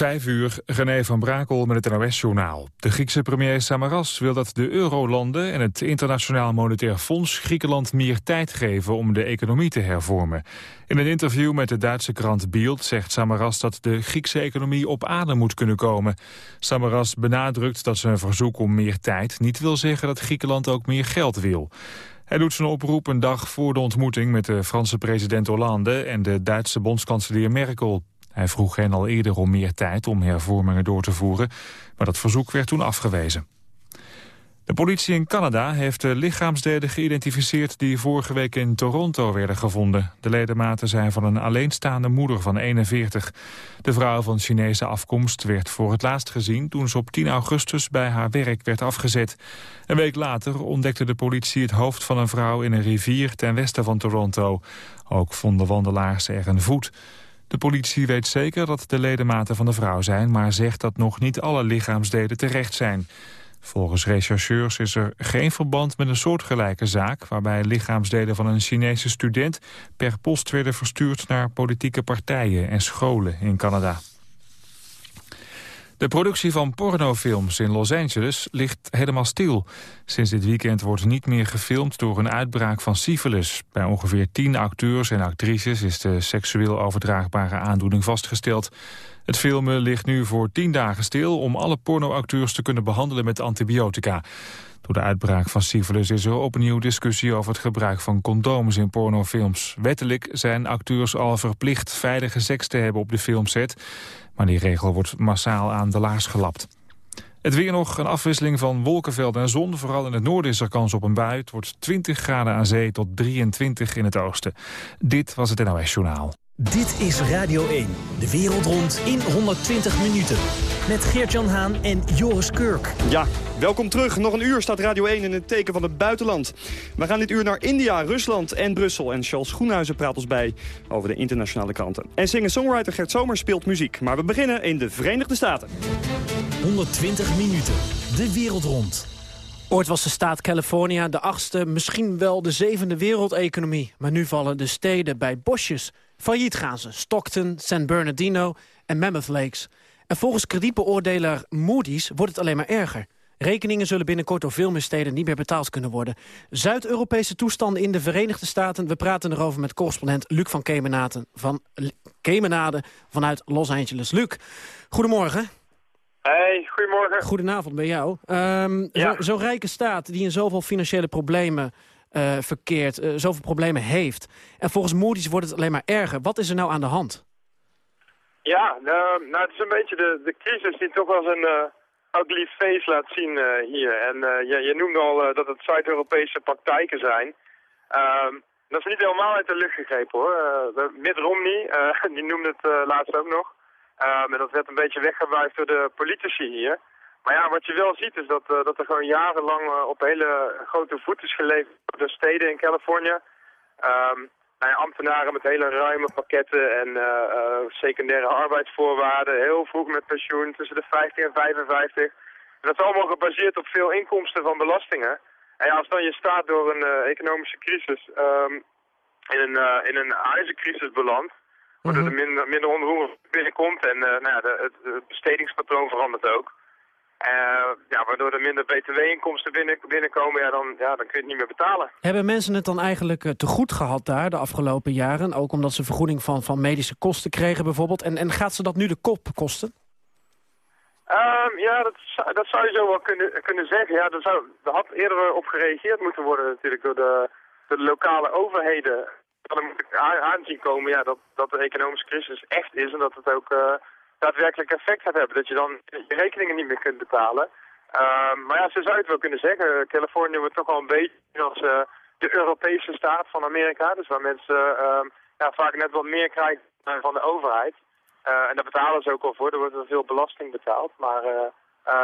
Vijf uur, René van Brakel met het NOS-journaal. De Griekse premier Samaras wil dat de eurolanden en het Internationaal Monetair Fonds Griekenland meer tijd geven om de economie te hervormen. In een interview met de Duitse krant Bild zegt Samaras dat de Griekse economie op adem moet kunnen komen. Samaras benadrukt dat zijn verzoek om meer tijd niet wil zeggen dat Griekenland ook meer geld wil. Hij doet zijn oproep een dag voor de ontmoeting met de Franse president Hollande en de Duitse bondskanselier Merkel. Hij vroeg hen al eerder om meer tijd om hervormingen door te voeren, maar dat verzoek werd toen afgewezen. De politie in Canada heeft de lichaamsdelen geïdentificeerd die vorige week in Toronto werden gevonden. De ledematen zijn van een alleenstaande moeder van 41. De vrouw van Chinese afkomst werd voor het laatst gezien toen ze op 10 augustus bij haar werk werd afgezet. Een week later ontdekte de politie het hoofd van een vrouw in een rivier ten westen van Toronto. Ook vonden wandelaars er een voet. De politie weet zeker dat de ledematen van de vrouw zijn... maar zegt dat nog niet alle lichaamsdelen terecht zijn. Volgens rechercheurs is er geen verband met een soortgelijke zaak... waarbij lichaamsdelen van een Chinese student per post werden verstuurd... naar politieke partijen en scholen in Canada. De productie van pornofilms in Los Angeles ligt helemaal stil. Sinds dit weekend wordt niet meer gefilmd door een uitbraak van syphilis. Bij ongeveer tien acteurs en actrices is de seksueel overdraagbare aandoening vastgesteld. Het filmen ligt nu voor tien dagen stil om alle pornoacteurs te kunnen behandelen met antibiotica. Door de uitbraak van syphilis is er opnieuw discussie over het gebruik van condooms in pornofilms. Wettelijk zijn acteurs al verplicht veilige seks te hebben op de filmset. Maar die regel wordt massaal aan de laars gelapt. Het weer nog, een afwisseling van wolkenvelden en zon. Vooral in het noorden is er kans op een bui. Het wordt 20 graden aan zee tot 23 in het oosten. Dit was het NOS Journaal. Dit is Radio 1, de wereld rond in 120 minuten. Met Geert-Jan Haan en Joris Kurk. Ja, welkom terug. Nog een uur staat Radio 1 in het teken van het buitenland. We gaan dit uur naar India, Rusland en Brussel. En Charles Groenhuizen praat ons bij over de internationale kranten. En singer-songwriter Gert Zomer speelt muziek. Maar we beginnen in de Verenigde Staten. 120 minuten, de wereld rond. Ooit was de staat California de achtste, misschien wel de zevende wereldeconomie. Maar nu vallen de steden bij bosjes. Failliet gaan ze. Stockton, San Bernardino en Mammoth Lakes. En volgens kredietbeoordelaar Moody's wordt het alleen maar erger. Rekeningen zullen binnenkort door veel meer steden niet meer betaald kunnen worden. Zuid-Europese toestanden in de Verenigde Staten. We praten erover met correspondent Luc van Kemenade, van Kemenade vanuit Los Angeles. Luc, goedemorgen. Hey, goedemorgen. Goedenavond bij jou. Um, Zo'n zo rijke staat die in zoveel financiële problemen uh, verkeert, uh, zoveel problemen heeft. En volgens Moody's wordt het alleen maar erger. Wat is er nou aan de hand? Ja, nou, nou het is een beetje de, de crisis die toch wel een uh, ugly face laat zien hier. En je, je noemde al dat het Zuid-Europese praktijken zijn. Um, dat is niet helemaal uit de lucht gegrepen hoor. Mitt Romney, die noemde het laatst ook nog. Um, en dat werd een beetje weggewuifd door de politici hier. Maar ja, wat je wel ziet is dat, uh, dat er gewoon jarenlang uh, op hele grote voet is geleverd door de steden in Californië. Um, nou ja, ambtenaren met hele ruime pakketten en uh, secundaire arbeidsvoorwaarden. Heel vroeg met pensioen, tussen de 50 en 55. En dat is allemaal gebaseerd op veel inkomsten van belastingen. En ja, als dan je staat door een economische crisis um, in een, in een huizencrisis belandt, waardoor er minder, minder binnenkomt en nou ja, de, het, het bestedingspatroon verandert ook. Uh, ja, waardoor er minder btw-inkomsten binnen, binnenkomen, ja, dan, ja, dan kun je het niet meer betalen. Hebben mensen het dan eigenlijk uh, te goed gehad daar de afgelopen jaren? Ook omdat ze vergoeding van, van medische kosten kregen bijvoorbeeld. En, en gaat ze dat nu de kop kosten? Um, ja, dat, dat zou je zo wel kunnen, kunnen zeggen. Ja, er, zou, er had eerder op gereageerd moeten worden natuurlijk door de, de lokale overheden. Dan moet ik aanzien komen ja, dat, dat de economische crisis echt is en dat het ook... Uh, daadwerkelijk effect gaat hebben. Dat je dan je rekeningen niet meer kunt betalen. Uh, maar ja, ze zou het wel kunnen zeggen. Californië wordt toch wel een beetje als uh, de Europese staat van Amerika. Dus waar mensen uh, ja, vaak net wat meer krijgen van de overheid. Eh, en daar betalen ze ook al voor. Er wordt er veel belasting betaald. Maar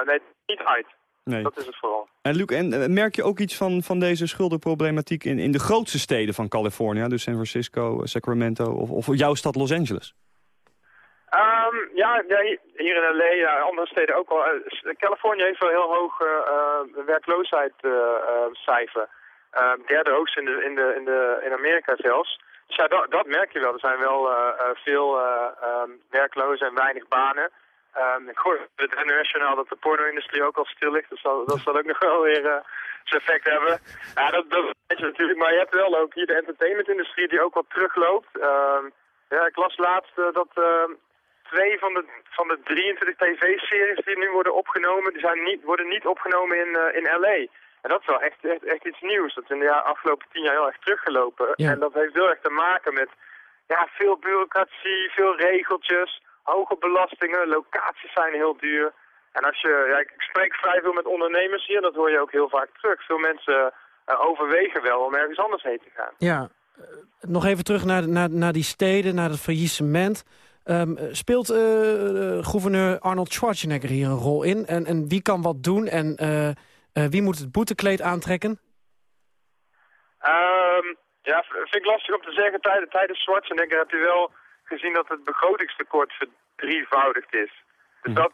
nee, niet uit. Nee. Dat is het vooral. En Luc, en merk je ook iets van, van deze schuldenproblematiek in, in de grootste steden van Californië? Dus San Francisco, Sacramento of, of jouw stad Los Angeles? Um, ja, hier in LA, ja, andere steden ook wel. Uh, Californië heeft wel heel hoog uh, werkloosheidscijfer. Uh, derde hoogste in, de, in, de, in, de, in Amerika zelfs. Dus ja, dat, dat merk je wel. Er zijn wel veel um, werklozen en weinig banen. Um, ik hoor het internationaal dat de porno-industrie ook al stil ligt. Dus dat, dat zal ook nog wel weer uh, zijn effect hebben. Ja, dat, dat weet je natuurlijk. Maar je hebt wel ook hier de entertainment-industrie die ook wat terugloopt. Uh, ja, ik las laatst dat ehm, twee van de, van de 23 tv-series die nu worden opgenomen, die zijn niet, worden niet opgenomen in, uh, in L.A. En dat is wel echt, echt, echt iets nieuws. Dat is in de afgelopen tien jaar heel erg teruggelopen. Ja. En dat heeft heel erg te maken met ja, veel bureaucratie, veel regeltjes hoge belastingen, locaties zijn heel duur. En als je, ja, ik spreek vrij veel met ondernemers hier, dat hoor je ook heel vaak terug. Veel mensen uh, overwegen wel om ergens anders heen te gaan. Ja, uh, nog even terug naar, naar, naar die steden, naar het faillissement. Um, speelt uh, gouverneur Arnold Schwarzenegger hier een rol in? En, en wie kan wat doen en wie moet het boetekleed aantrekken? Um, ja, vind ik lastig om te zeggen. Tijdens, tijdens Schwarzenegger heb je wel gezien dat het begrotingstekort verdrievoudigd is. Dus mhm. dat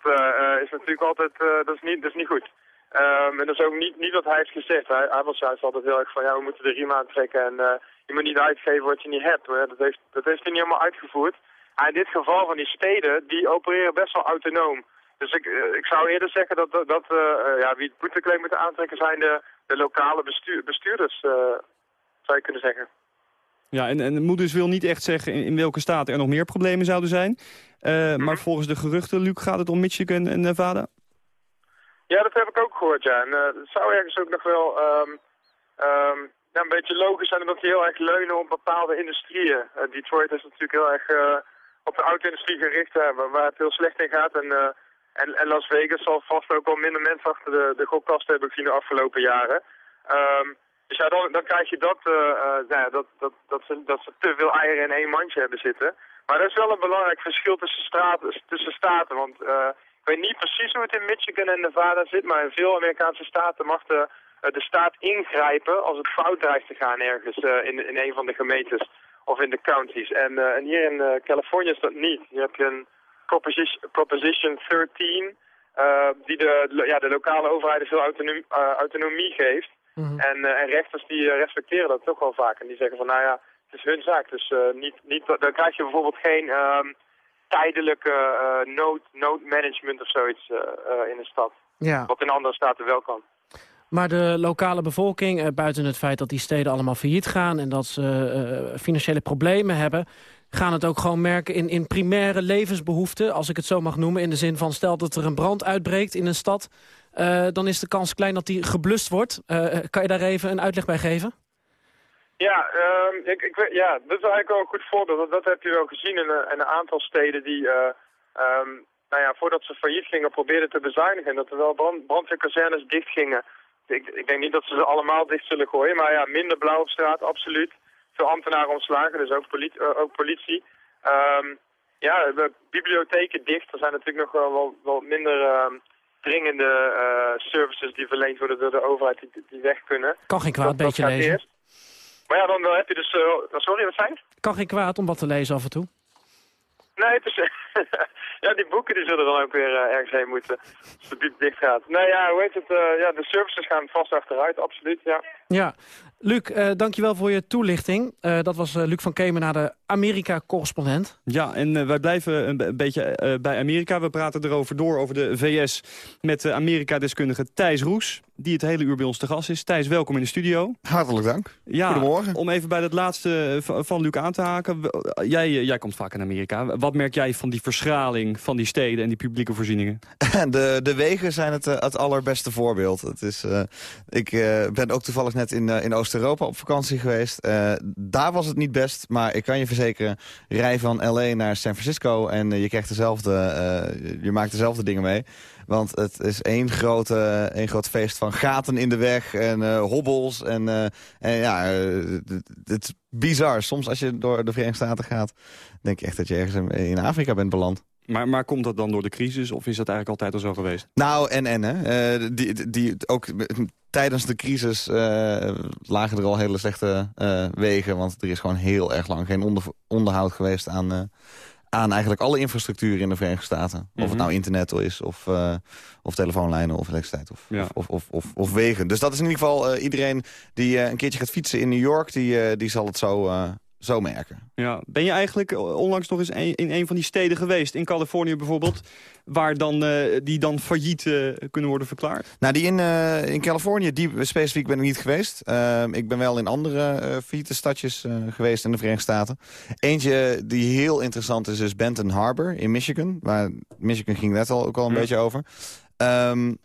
is natuurlijk altijd, dat, is niet, dat is niet goed. Um, en dat is ook niet, niet wat hij heeft gezegd. Hij, hij was juist altijd heel erg van, ja, we moeten de riem aantrekken en je moet niet uitgeven wat je niet hebt. Dat, heeft, dat heeft hij niet helemaal uitgevoerd. En in dit geval van die steden, die opereren best wel autonoom. Dus ik, ik zou eerder zeggen dat, dat, dat ja, wie het boetekleed moet aantrekken zijn de, de lokale bestuur, bestuurders, zou je kunnen zeggen. Ja, en, en Moeders wil niet echt zeggen in, in, welke staten er nog meer problemen zouden zijn. Uh, Maar volgens de geruchten, Luc, gaat het om Michigan en Nevada? Ja, dat heb ik ook gehoord, ja. En uh, het zou ergens ook nog wel um, um, ja, een beetje logisch zijn omdat die heel erg leunen op bepaalde industrieën. Uh, Detroit is natuurlijk heel erg op de auto-industrie gericht, waar het heel slecht in gaat. En, en, en, Las Vegas zal vast ook wel minder mensen achter de, de gokkasten hebben gezien de afgelopen jaren. Um, dus ja, dan, krijg je dat, uh, uh, dat, dat, dat, ze, dat ze te veel eieren in één mandje hebben zitten. Maar dat is wel een belangrijk verschil tussen, tussen staten. Want uh, ik weet niet precies hoe het in Michigan en Nevada zit, maar in veel Amerikaanse staten mag de, de staat ingrijpen als het fout dreigt te gaan ergens in, in een van de gemeentes of in de counties. En, en hier in Californië is dat niet. Je hebt een Proposition, Proposition 13 die de, ja, de lokale overheid veel autonomie, autonomie geeft. Mhm. en, en, rechters die respecteren dat toch wel vaak. En die zeggen van, nou ja, het is hun zaak. Dus niet, niet, dan krijg je bijvoorbeeld geen um, tijdelijke nood, noodmanagement of zoiets in de stad. Ja. Wat in andere staten wel kan. Maar de lokale bevolking, buiten het feit dat die steden allemaal failliet gaan... en dat ze financiële problemen hebben gaan het ook gewoon merken in, in primaire levensbehoeften... als ik het zo mag noemen, in de zin van stel dat er een brand uitbreekt in een stad... Uh, dan is de kans klein dat die geblust wordt. Kan je daar even een uitleg bij geven? Ja, uh, ik, ik, ja, dat is eigenlijk wel een goed voorbeeld. Dat, dat heb je wel gezien in een, aantal steden die, um, nou ja, voordat ze failliet gingen, probeerden te bezuinigen. En dat er wel brand, brandweerkazernes dicht gingen. Ik, ik, denk niet dat ze ze allemaal dicht zullen gooien, maar ja, minder blauw op straat, absoluut. Veel ambtenaren ontslagen, dus ook, politie. ook politie. Um, ja, de bibliotheken dicht. Er zijn natuurlijk nog wel, wel, wel minder ehm, dringende uh, services die verleend worden door de overheid die, die weg kunnen. Kan geen kwaad, dat, beetje lezen. Eerst. Maar ja, dan, heb je dus... Uh, sorry, wat zijn Kan geen kwaad om wat te lezen af en toe. Nee, het is, ja, die boeken die zullen dan ook weer uh, ergens heen moeten. Als het diep dicht gaat. Nee, ja, hoe heet het? Uh, ja, de services gaan vast achteruit, absoluut, ja. Ja, Luc, uh, dankjewel voor je toelichting. Uh, dat was uh, Luc van Kemen de Amerika-correspondent. Ja, en wij blijven een, beetje bij Amerika. We praten erover door, over de VS, met Amerika-deskundige Thijs Roes die het hele uur bij ons te gast is. Thijs, welkom in de studio. Hartelijk dank. Ja, Goedemorgen. Om even bij het laatste van Luc aan te haken. Jij, jij komt vaak in Amerika. Wat merk jij van die verschraling van die steden en die publieke voorzieningen? De, de wegen zijn het, het allerbeste voorbeeld. Het is, uh, ik uh, ben ook toevallig net in, uh, in Oost-Europa op vakantie geweest. daar was het niet best, maar ik kan je verzekeren... rij van L.A. naar San Francisco en je krijgt dezelfde... je maakt dezelfde dingen mee. Want het is één, grote, één groot feest van gaten in de weg en uh, hobbels. En, uh, en ja, uh, het is bizar. Soms als je door de Verenigde Staten gaat, denk je echt dat je ergens in Afrika bent beland. Maar, maar komt dat dan door de crisis of is dat eigenlijk altijd al zo geweest? Nou, en en, hè. die, die, ook tijdens de crisis lagen er al hele slechte wegen. Want er is gewoon heel erg lang geen onder, onderhoud geweest aan aan eigenlijk alle infrastructuur in de Verenigde Staten. Of het mhm. nou internet is, of, uh, of telefoonlijnen, of elektriciteit, of, of, of, of, of, wegen. Dus dat is in ieder geval uh, iedereen die uh, een keertje gaat fietsen in New York... die, die zal het zo, zo merken. Ja. Ben je eigenlijk onlangs nog eens in een van die steden geweest, in Californië bijvoorbeeld, waar dan, uh, die dan failliet uh, kunnen worden verklaard? Nou, die in, uh, in Californië, die specifiek ben ik niet geweest. Ehm, ik ben wel in andere failliete stadjes geweest in de Verenigde Staten. Eentje die heel interessant is, is Benton Harbor in Michigan. Waar Michigan ging net al ook al een beetje over. Um,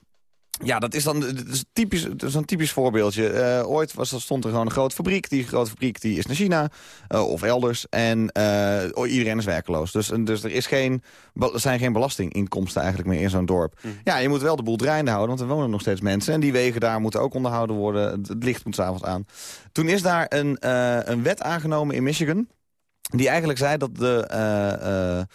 ja, dat is dan dat is typisch, dat is een typisch voorbeeldje. Uh, ooit was, stond er gewoon een grote fabriek. Die grote fabriek die is naar China uh, of elders. En uh, iedereen is werkeloos. Dus, dus er, is geen, er zijn geen belastinginkomsten eigenlijk meer in zo'n dorp. Mm. Ja, je moet wel de boel draaiende houden, want er wonen nog steeds mensen. En die wegen daar moeten ook onderhouden worden. Het licht moet s'avonds aan. Toen is daar een, een wet aangenomen in Michigan. Die eigenlijk zei dat de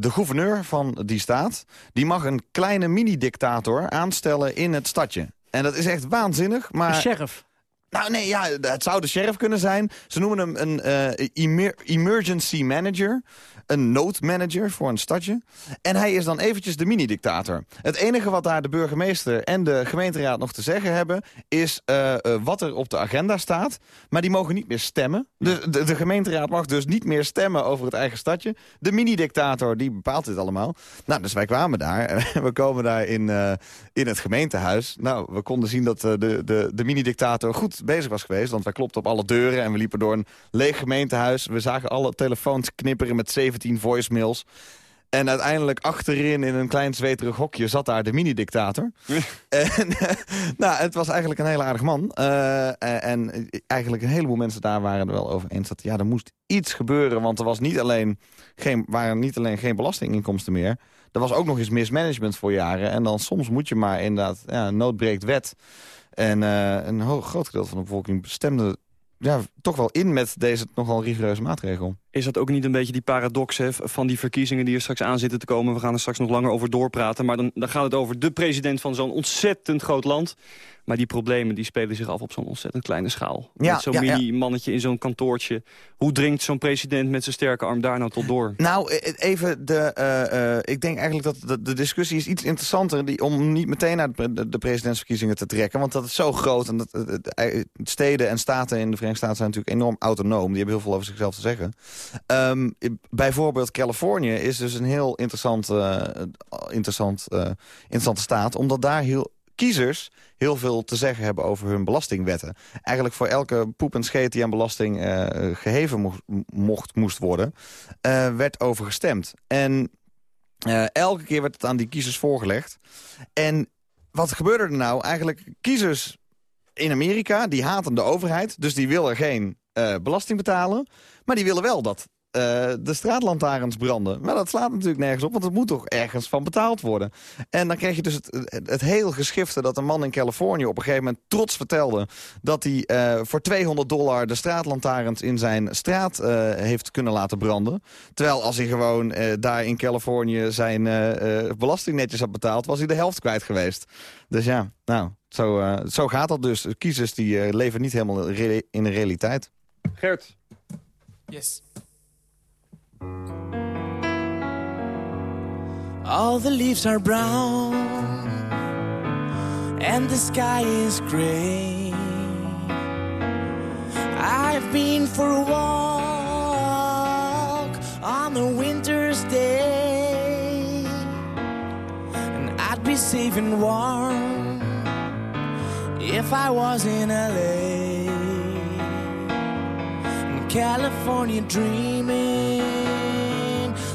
de gouverneur van die staat... die mag een kleine mini-dictator aanstellen in het stadje. En dat is echt waanzinnig, maar... Een sheriff. Nou nee, ja, het zou de sheriff kunnen zijn. Ze noemen hem een uh, emergency manager een noodmanager voor een stadje. En hij is dan eventjes de mini-dictator. Het enige wat daar de burgemeester en de gemeenteraad nog te zeggen hebben... is uh, uh, wat er op de agenda staat. Maar die mogen niet meer stemmen. De, de, de, gemeenteraad mag dus niet meer stemmen over het eigen stadje. De mini-dictator die bepaalt dit allemaal. Nou, dus wij kwamen daar. we komen daar in, uh, in het gemeentehuis. Nou, we konden zien dat de, de, de mini-dictator goed bezig was geweest. Want wij klopten op alle deuren en we liepen door een leeg gemeentehuis. We zagen alle telefoons knipperen met 7 17 voicemails. En uiteindelijk achterin in een klein zweterig hokje zat daar de mini-dictator. en, nou, het was eigenlijk een hele aardig man. Uh, en eigenlijk een heleboel mensen daar waren er wel over eens dat ja, er moest iets gebeuren. Want er was niet alleen geen, waren niet alleen geen belastinginkomsten meer. Er was ook nog eens mismanagement voor jaren. En dan soms moet je maar inderdaad, ja, nood breekt wet. En uh, een groot gedeelte van de bevolking stemde ja, toch wel in met deze nogal rigoureuze maatregel. Is dat ook niet een beetje die paradox hè, van die verkiezingen die er straks aan zitten te komen? We gaan er straks nog langer over doorpraten. Maar dan, dan gaat het over de president van zo'n ontzettend groot land. Maar die problemen die spelen zich af op zo'n ontzettend kleine schaal. Ja, met zo'n mini-mannetje in zo'n kantoortje. Hoe dringt zo'n president met zijn sterke arm daar nou tot door? Nou, e, e, even de... Uh, uh, ik denk eigenlijk dat de, de, discussie is iets interessanter... Die, om niet meteen naar de, de, presidentsverkiezingen te trekken. Want dat is zo groot. En dat, het, steden en staten in de Verenigde Staten zijn natuurlijk enorm autonoom. Die hebben heel veel over zichzelf te zeggen. Um, bijvoorbeeld Californië is dus een heel interessant, uh, interessant, interessante staat. Omdat daar heel kiezers heel veel te zeggen hebben over hun belastingwetten. Eigenlijk voor elke poep en scheet die aan belasting uh, geheven mocht, moest worden... Werd over gestemd. En elke keer werd het aan die kiezers voorgelegd. En wat gebeurde er nou? Eigenlijk kiezers in Amerika, die haten de overheid... dus die willen geen belasting betalen... maar die willen wel dat uh, de straatlantaarns branden. Maar dat slaat natuurlijk nergens op, want het moet toch ergens van betaald worden. En dan krijg je dus het, het, heel geschifte dat een man in Californië op een gegeven moment trots vertelde... dat hij uh, voor 200 dollar de straatlantaarns in zijn straat heeft kunnen laten branden. Terwijl als hij gewoon daar in Californië zijn belasting netjes had betaald... was hij de helft kwijt geweest. Dus ja, nou, zo, zo gaat dat dus. Kiezers die leven niet helemaal in de realiteit. Gert. Yes. All the leaves are brown and the sky is gray. I've been for a walk on a winter's day, and I'd be safe and warm if I was in LA. California dreaming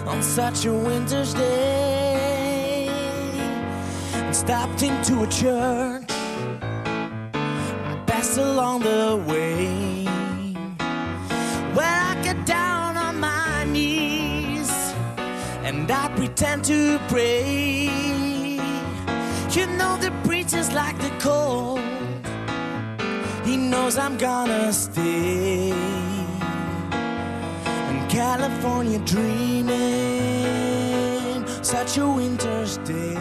on such a winter's day and stopped into a church. I passed along the way where I get down on my knees and I pretend to pray. You know the preacher's like the cold. He knows I'm gonna stay California dreaming such a winter's day.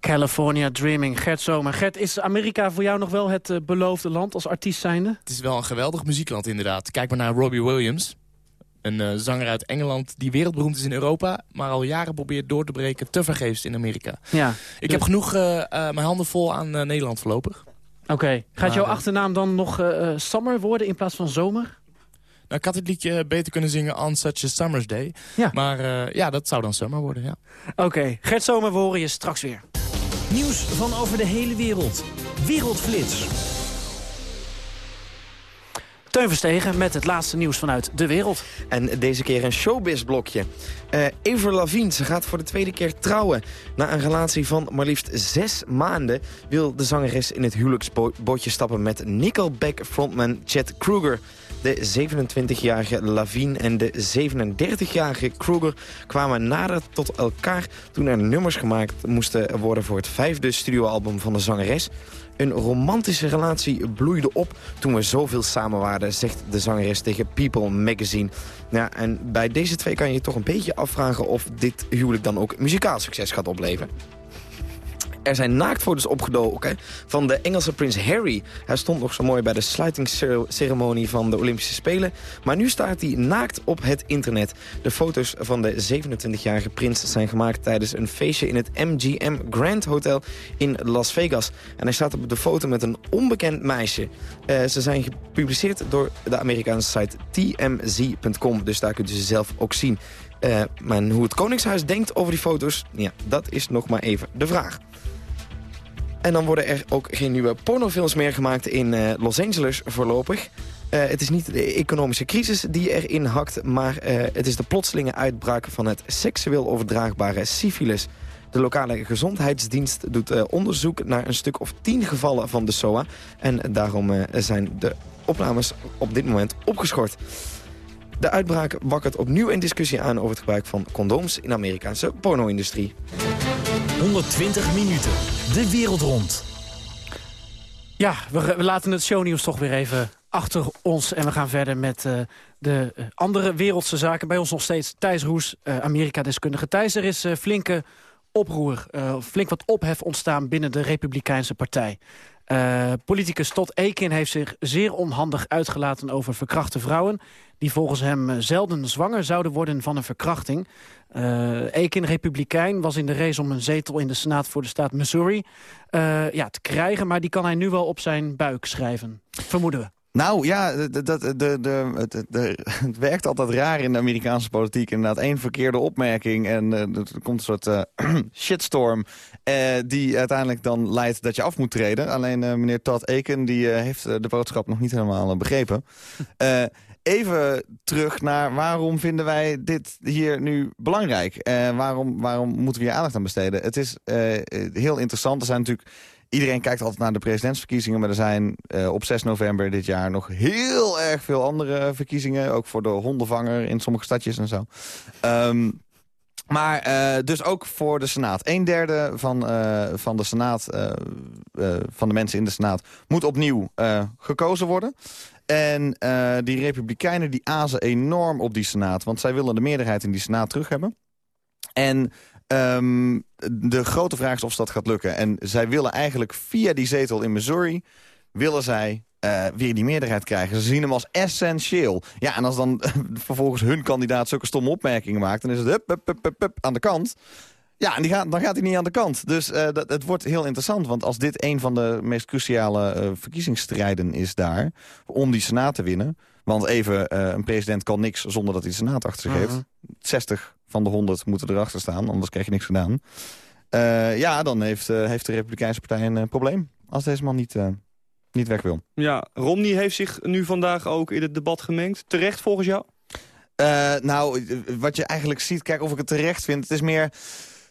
California Dreaming. Gert Zomer. Gert, is Amerika voor jou nog wel het uh, beloofde land als artiest zijnde? Het is wel een geweldig muziekland inderdaad. Kijk maar naar Robbie Williams. Een eh, zanger uit Engeland die wereldberoemd is in Europa... maar al jaren probeert door te breken, te vergeefs in Amerika. Ja. Ik heb genoeg eh, eh, mijn handen vol aan eh, Nederland voorlopig. Oké. Gaat jouw achternaam dan nog Summer worden in plaats van Zomer? Nou, ik had het liedje beter kunnen zingen On Such a Summer's Day. Ja. Maar eh, ja, dat zou dan Summer worden, ja. Oké. Gert Zomer, we horen je straks weer. Nieuws van over de hele wereld. Wereldflits. Teun Verstegen met het laatste nieuws vanuit de wereld. En deze keer een showbiz-blokje. Eh Avril Lavigne, ze gaat voor de tweede keer trouwen. Na een relatie van maar liefst zes maanden... wil de zangeres in het huwelijksbootje stappen met Nickelback-frontman Chad Kruger. De 27-jarige Lavigne en de 37-jarige Kruger kwamen nader tot elkaar... toen er nummers gemaakt moesten worden voor het vijfde studioalbum van de zangeres... Een romantische relatie bloeide op toen we zoveel samen waren, zegt de zangeres tegen People Magazine. Ja, en bij deze twee kan je toch een beetje afvragen of dit huwelijk dan ook muzikaal succes gaat opleveren. Er zijn naaktfoto's opgedoken van de Engelse prins Harry. Hij stond nog zo mooi bij de sluitingsceremonie van de Olympische Spelen. Maar nu staat hij naakt op het internet. De foto's van de 27-jarige prins zijn gemaakt tijdens een feestje... in het MGM Grand Hotel in Las Vegas. En hij staat op de foto met een onbekend meisje. Eh, ze zijn gepubliceerd door de Amerikaanse site tmz.com. Dus daar kunt u ze zelf ook zien. Eh, maar hoe het Koningshuis denkt over die foto's... Ja, dat is nog maar even de vraag. En dan worden er ook geen nieuwe pornofilms meer gemaakt in eh, Los Angeles voorlopig. Eh, het is niet de economische crisis die erin hakt... maar eh, het is de plotselinge uitbraak van het seksueel overdraagbare syfilis. De lokale gezondheidsdienst doet onderzoek naar een stuk of tien gevallen van de SOA. En daarom zijn de opnames op dit moment opgeschort. De uitbraak wakkert opnieuw een discussie aan over het gebruik van condooms in de Amerikaanse porno-industrie. 120 minuten. De wereld rond. Ja, we, laten het shownieuws toch weer even achter ons. En we gaan verder met eh, de eh, andere wereldse zaken. Bij ons nog steeds Thijs Roes, eh, Amerika-deskundige. Thijs, er is eh, flinke oproer, flink wat ophef ontstaan binnen de Republikeinse Partij. Eh, politicus Todd Akin heeft zich zeer onhandig uitgelaten over verkrachte vrouwen... die volgens hem eh, zelden zwanger zouden worden van een verkrachting. Eh Akin, republikein, was in de race om een zetel in de Senaat voor de staat Missouri ja, te krijgen... maar die kan hij nu wel op zijn buik schrijven, vermoeden we. Nou ja, de, de, de, de, het, de- het werkt altijd raar in de Amerikaanse politiek. Inderdaad, één verkeerde opmerking en eh, er komt een soort eh, shitstorm... eh, die uiteindelijk dan leidt dat je af moet treden. Alleen meneer Todd Aiken die, heeft de boodschap nog niet helemaal begrepen. Even terug naar waarom vinden wij dit hier nu belangrijk? Waarom, waarom moeten we hier aandacht aan besteden? Het is heel interessant. Er zijn natuurlijk... Iedereen kijkt altijd naar de presidentsverkiezingen... maar er zijn eh, op 6 november dit jaar nog heel erg veel andere verkiezingen. Ook voor de hondenvanger in sommige stadjes en zo. Ehm, maar eh, dus ook voor de Senaat. Een derde van, eh, van de Senaat, van de mensen in de Senaat, moet opnieuw gekozen worden. En die Republikeinen die azen enorm op die Senaat. Want zij willen de meerderheid in die Senaat terug hebben. En ehm, de grote vraag is of dat gaat lukken. En zij willen eigenlijk via die zetel in Missouri... willen zij eh, weer die meerderheid krijgen. Ze zien hem als essentieel. Ja, en als dan vervolgens hun kandidaat zulke stomme opmerkingen maakt... dan is het hup, hup, hup, hup, aan de kant. Ja, en die gaat, dan gaat hij niet aan de kant. Dus eh, dat, het wordt heel interessant. Want als dit een van de meest cruciale eh, verkiezingsstrijden is daar... om die senaat te winnen... want even, eh, een president kan niks zonder dat hij de senaat achter zich heeft. 60 van de 100 moeten erachter staan, anders krijg je niks gedaan. Eh, ja, dan heeft, eh, heeft de Republikeinse Partij een probleem. Als deze man niet, niet weg wil. Ja, Romney heeft zich nu vandaag ook in het debat gemengd. Terecht volgens jou? Nou, wat je eigenlijk ziet, kijk of ik het terecht vind. Het is meer,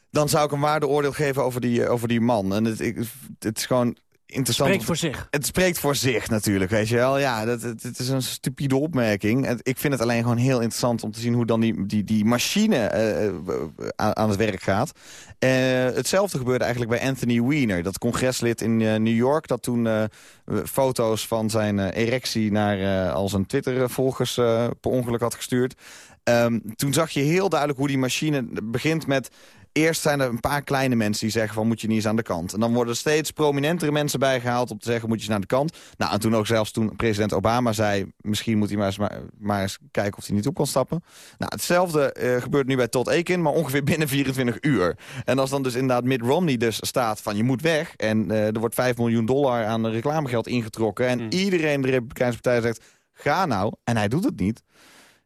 dan zou ik een waardeoordeel geven over die, over die man. En het, ik, het is gewoon interessant. Spreekt voor zich. Het spreekt voor zich natuurlijk, weet je wel. Ja, dat, het, het is een stupide opmerking. Het- ik vind het alleen gewoon heel interessant om te zien hoe dan die, die, die machine eh, eh, aan, aan het werk gaat. Eh, hetzelfde gebeurde eigenlijk bij Anthony Weiner, dat congreslid in New York... dat toen foto's van zijn erectie naar al zijn Twitter-volgers per ongeluk had gestuurd. Ehm, toen zag je heel duidelijk hoe die machine begint met eerst zijn er een paar kleine mensen die zeggen van moet je niet eens aan de kant. En dan worden er steeds prominentere mensen bijgehaald om te zeggen moet je eens naar de kant. Nou, en toen ook zelfs toen president Obama zei misschien moet hij maar eens, maar, maar eens kijken of hij niet op kon stappen. Nou, hetzelfde eh, gebeurt nu bij Todd Aiken, maar ongeveer binnen 24 uur. En als dan dus inderdaad Mitt Romney dus staat van je moet weg en eh, er wordt 5 miljoen dollar aan reclamegeld ingetrokken en iedereen de Republikeinse partij zegt ga nou en hij doet het niet.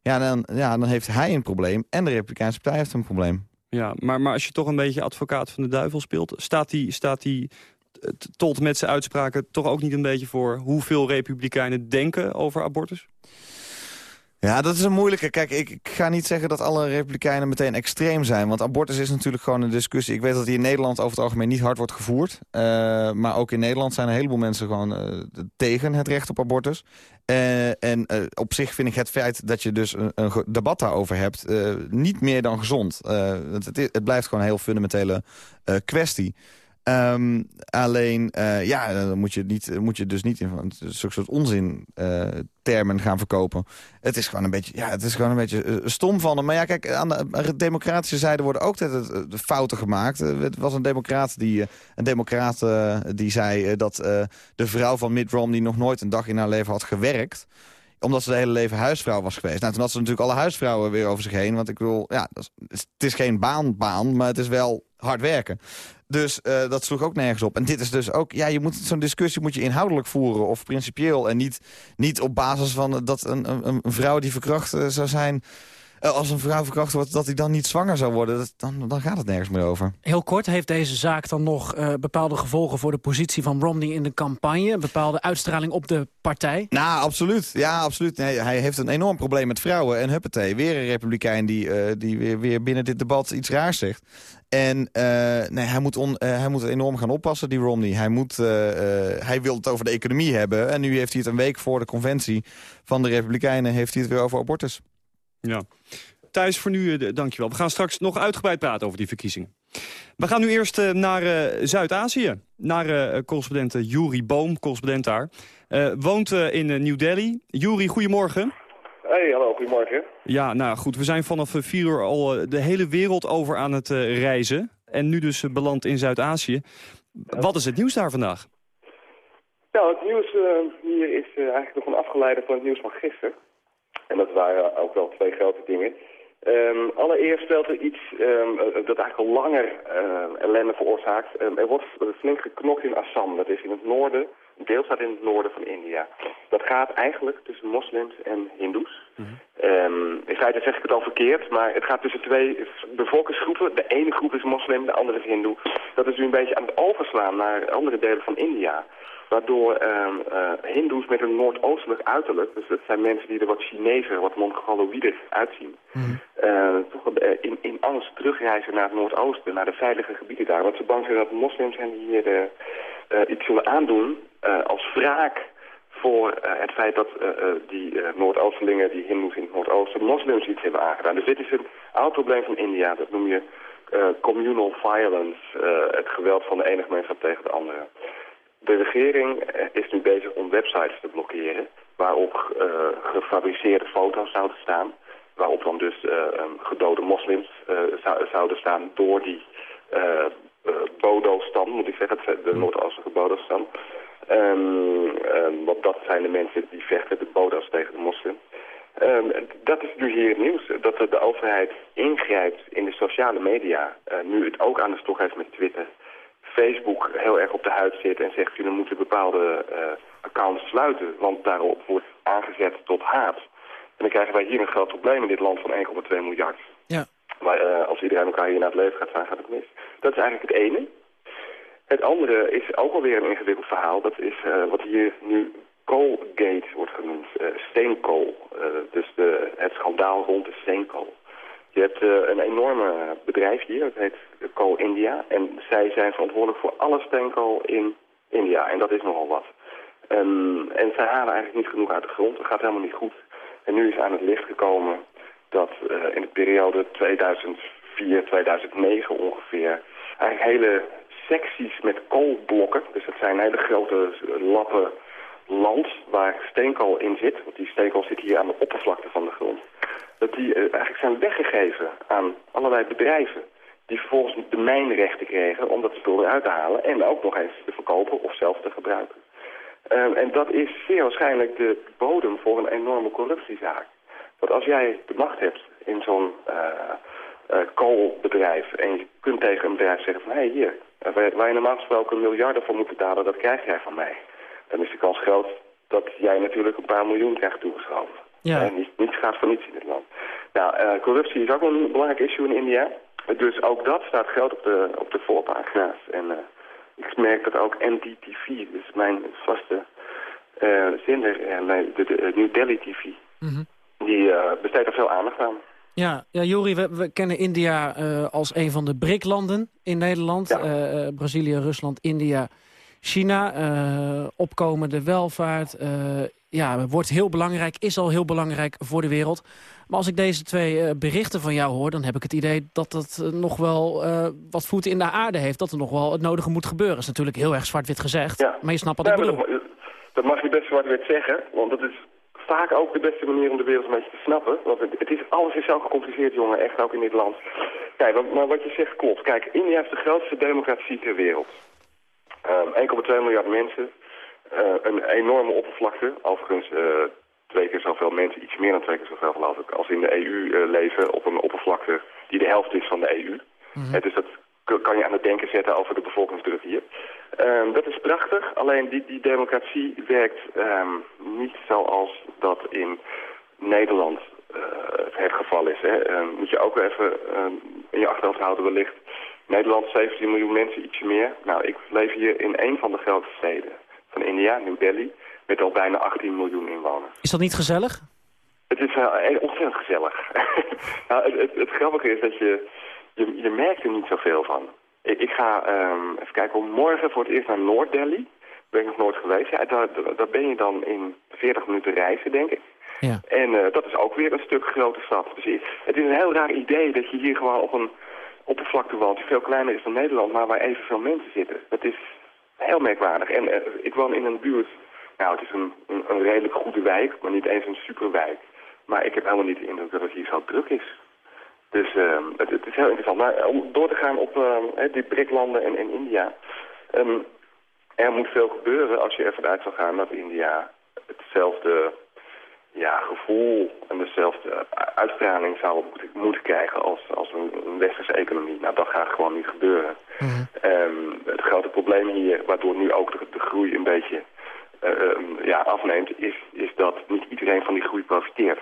Ja dan, ja, dan heeft hij een probleem en de Republikeinse partij heeft een probleem. Ja, maar, maar als je toch een beetje advocaat van de duivel speelt... staat die, staat die tot met zijn uitspraken toch ook niet een beetje voor... hoeveel republikeinen denken over abortus? Ja, dat is een moeilijke. Kijk, ik, ik ga niet zeggen dat alle republikeinen meteen extreem zijn. Want abortus is natuurlijk gewoon een discussie. Ik weet dat die in Nederland over het algemeen niet hard wordt gevoerd. Eh, maar ook in Nederland zijn een heleboel mensen gewoon eh, tegen het recht op abortus. Eh, en eh, op zich vind ik het feit dat je dus een, debat daarover hebt... eh, niet meer dan gezond. Het, het, blijft gewoon een heel fundamentele kwestie. Ehm, alleen, eh, ja, dan moet je, niet, moet je dus niet in zulke soort onzin eh, termen gaan verkopen. Het is gewoon een beetje, ja, het is gewoon een beetje eh, stom van hem. Maar ja, kijk, aan de, democratische zijde worden ook altijd fouten gemaakt. Het was een democraat die, een democraat, die zei dat de vrouw van Mitt Romney nog nooit een dag in haar leven had gewerkt omdat ze de hele leven huisvrouw was geweest. Nou, toen had ze natuurlijk alle huisvrouwen weer over zich heen. Want ik wil, ja, dat is- het is geen baan, baan, maar het is wel hard werken. Dus eh, dat sloeg ook nergens op. En dit is dus ook, ja, je moet zo'n discussie moet je inhoudelijk voeren of principieel. En niet, niet op basis van dat een, een, een vrouw die verkracht eh, zou zijn... eh, als een vrouw verkracht wordt, dat hij dan niet zwanger zou worden. Dat, dan, dan gaat het nergens meer over. Heel kort, heeft deze zaak dan nog eh, bepaalde gevolgen voor de positie van Romney in de campagne? Een bepaalde uitstraling op de partij? Nou, absoluut. Ja, absoluut. Nee, hij heeft een enorm probleem met vrouwen. En huppatee, weer een republikein die, eh, die weer, weer binnen dit debat iets raars zegt. En nee, hij, moet on, hij moet enorm gaan oppassen, die Romney. Hij, moet, hij wil het over de economie hebben. En nu heeft hij het een week voor de conventie van de Republikeinen... heeft hij het weer over abortus. Ja. Thijs, voor nu, eh, dankjewel. We gaan straks nog uitgebreid praten over die verkiezingen. We gaan nu eerst eh, naar eh, Zuid-Azië. Naar eh correspondent Juri Boom, correspondent daar. Woont in New Delhi. Juri, goedemorgen. Hey, hallo, goedemorgen. Ja, nou goed, we zijn vanaf vier uur al de hele wereld over aan het reizen. En nu dus beland in Zuid-Azië. Wat is het nieuws daar vandaag? Nou, het nieuws hier is eigenlijk nog een afgeleide van het nieuws van gisteren. En dat waren ook wel twee grote dingen. Ehm, allereerst stelt er iets ehm, eh, dat eigenlijk al langer eh, ellende veroorzaakt. Ehm, er wordt flink geknokt in Assam. Dat is in het noorden, een deelstaat in het noorden van India. Dat gaat eigenlijk tussen moslims en hindoes. Ehm, in feite zeg ik het al verkeerd, maar het gaat tussen twee bevolkingsgroepen. De ene groep is moslim, de andere is hindoe. Dat is nu een beetje aan het overslaan naar andere delen van India. Waardoor ehm eh, hindoes met een noordoostelijk uiterlijk, dus dat zijn mensen die er wat Chinezer, wat Mongoloïder uitzien, eh, toch eh, in, in angst terugreizen naar het noordoosten, naar de veilige gebieden daar. Want ze bang zijn dat moslims hen hier iets zullen aandoen eh, als wraak voor eh, het feit dat eh, eh, die eh, Noordoostelingen, die hindoes in het Noordoosten, moslims iets hebben aangedaan. Dus dit is een oud probleem van India. Dat noem je eh, communal violence, eh, het geweld van de ene gemeenschap tegen de andere. De regering eh, is nu bezig om websites te blokkeren waarop eh, gefabriceerde foto's zouden staan. Waarop dan dus eh, ehm, gedode moslims eh, zou- zouden staan door die eh eh, Bodo-stam, moet ik zeggen, de Noordoostelijke Bodo-stam. Ehm, ehm, want dat zijn de mensen die vechten, de Bodo's tegen de moslims. Ehm, dat is nu hier het nieuws, dat de, de overheid ingrijpt in de sociale media. eh, nu het ook aan de stok heeft met Twitter. Facebook heel erg op de huid zit en zegt... jullie moeten bepaalde eh, accounts sluiten, want daarop wordt aangezet tot haat. En dan krijgen wij hier een groot probleem in dit land van 1,2 miljard. Maar eh, als iedereen elkaar hier naar het leven gaat staan, gaat het mis. Dat is eigenlijk het ene. Het andere is ook alweer een ingewikkeld verhaal. Dat is eh, wat hier nu Coalgate wordt genoemd. eh, steenkool. Dus de, het schandaal rond de steenkool. Je hebt een enorme bedrijf hier, dat heet Coal India. En zij zijn verantwoordelijk voor alle steenkool in India. En dat is nogal wat. Ehm, en zij halen eigenlijk niet genoeg uit de grond. Dat gaat helemaal niet goed. En nu is aan het licht gekomen dat eh, in de periode 2004, 2009 ongeveer... eigenlijk hele secties met koolblokken, dus dat zijn hele grote lappen land waar steenkool in zit... want die steenkool zit hier aan de oppervlakte van de grond... dat die eh, eigenlijk zijn weggegeven aan allerlei bedrijven die vervolgens de mijnrechten kregen om dat spul eruit te halen en ook nog eens te verkopen of zelf te gebruiken. En dat is zeer waarschijnlijk de bodem voor een enorme corruptiezaak. Want als jij de macht hebt in zo'n uh, uh, koolbedrijf en je kunt tegen een bedrijf zeggen van hé hey, hier, waar, waar je normaal gesproken miljarden voor moet betalen, dat krijg jij van mij. Dan is de kans groot dat jij natuurlijk een paar miljoen krijgt toegeschoven. Ja. En niet, niets gaat voor niets in dit land. Nou, uh, corruptie is ook wel een belangrijk issue in India. Dus ook dat staat groot op de, op de voorpagina's. En uh, ik merk dat ook NDTV, dus mijn vaste uh, zender, de, de, de New Delhi TV, mm -hmm. Die uh, besteedt er veel aandacht aan. Ja, ja Jori, we, we, kennen India uh, als een van de BRIC-landen in Nederland. Ja. Uh, Brazilië, Rusland, India, China. Opkomende welvaart. ja, wordt heel belangrijk, is al heel belangrijk voor de wereld. Maar als ik deze twee berichten van jou hoor... dan heb ik het idee dat het nog wel wat voeten in de aarde heeft. Dat er nog wel het nodige moet gebeuren. Dat is natuurlijk heel erg zwart-wit gezegd. Ja. Maar je snapt wat ik bedoel. Dat, dat mag je best zwart-wit zeggen. Want dat is vaak ook de beste manier om de wereld een beetje te snappen. Want het, het is, alles is zo gecompliceerd, jongen, echt ook in dit land. Kijk, maar, wat je zegt klopt. Kijk, India heeft de grootste democratie ter wereld. Um, 1,2 miljard mensen, uh, een enorme oppervlakte. Overigens uh, twee keer zoveel mensen, iets meer dan twee keer zoveel geloof ik, als in de EU uh, leven op een oppervlakte die de helft is van de EU. Mm -hmm. dus dat kan je aan het denken zetten over de bevolkingsdruk hier. Um, dat is prachtig, alleen die, die democratie werkt um, niet zoals dat in Nederland uh, het geval is. Hè. Um, moet je ook even in je achterhoofd houden wellicht. Nederland 17 miljoen mensen, ietsje meer. Nou, ik leef hier in een van de grootste steden van India, New Delhi, met al bijna 18 miljoen inwoners. Is dat niet gezellig? Het is uh, ontzettend gezellig. nou, het, het, het grappige is dat je, je, je merkt er niet zoveel van. Ik, ga um, even kijken, morgen voor het eerst naar Noord-Delhi. Ben ik nog nooit geweest. Ja, daar, daar ben je dan in 40 minuten reizen, denk ik. Ja. En uh, dat is ook weer een stuk grote stad. Dus het is een heel raar idee dat je hier gewoon op een oppervlakte woont... die veel kleiner is dan Nederland, maar waar evenveel mensen zitten. Dat is heel merkwaardig. En uh, ik woon in een buurt... Nou, het is een, een, een redelijk goede wijk, maar niet eens een superwijk. Maar ik heb helemaal niet de indruk dat het hier zo druk is. Dus uh, het, het, is heel interessant. Maar om door te gaan op uh, die BRIC-landen en, en India... Um, er moet veel gebeuren als je ervan uit zou gaan dat India hetzelfde ja, gevoel en dezelfde uitstraling zou moeten, krijgen als, als een, een westerse economie. Nou, dat gaat gewoon niet gebeuren. Mm -hmm. um, het grote probleem hier, waardoor nu ook de, de groei een beetje uh, um, ja, afneemt, is, is dat niet iedereen van die groei profiteert.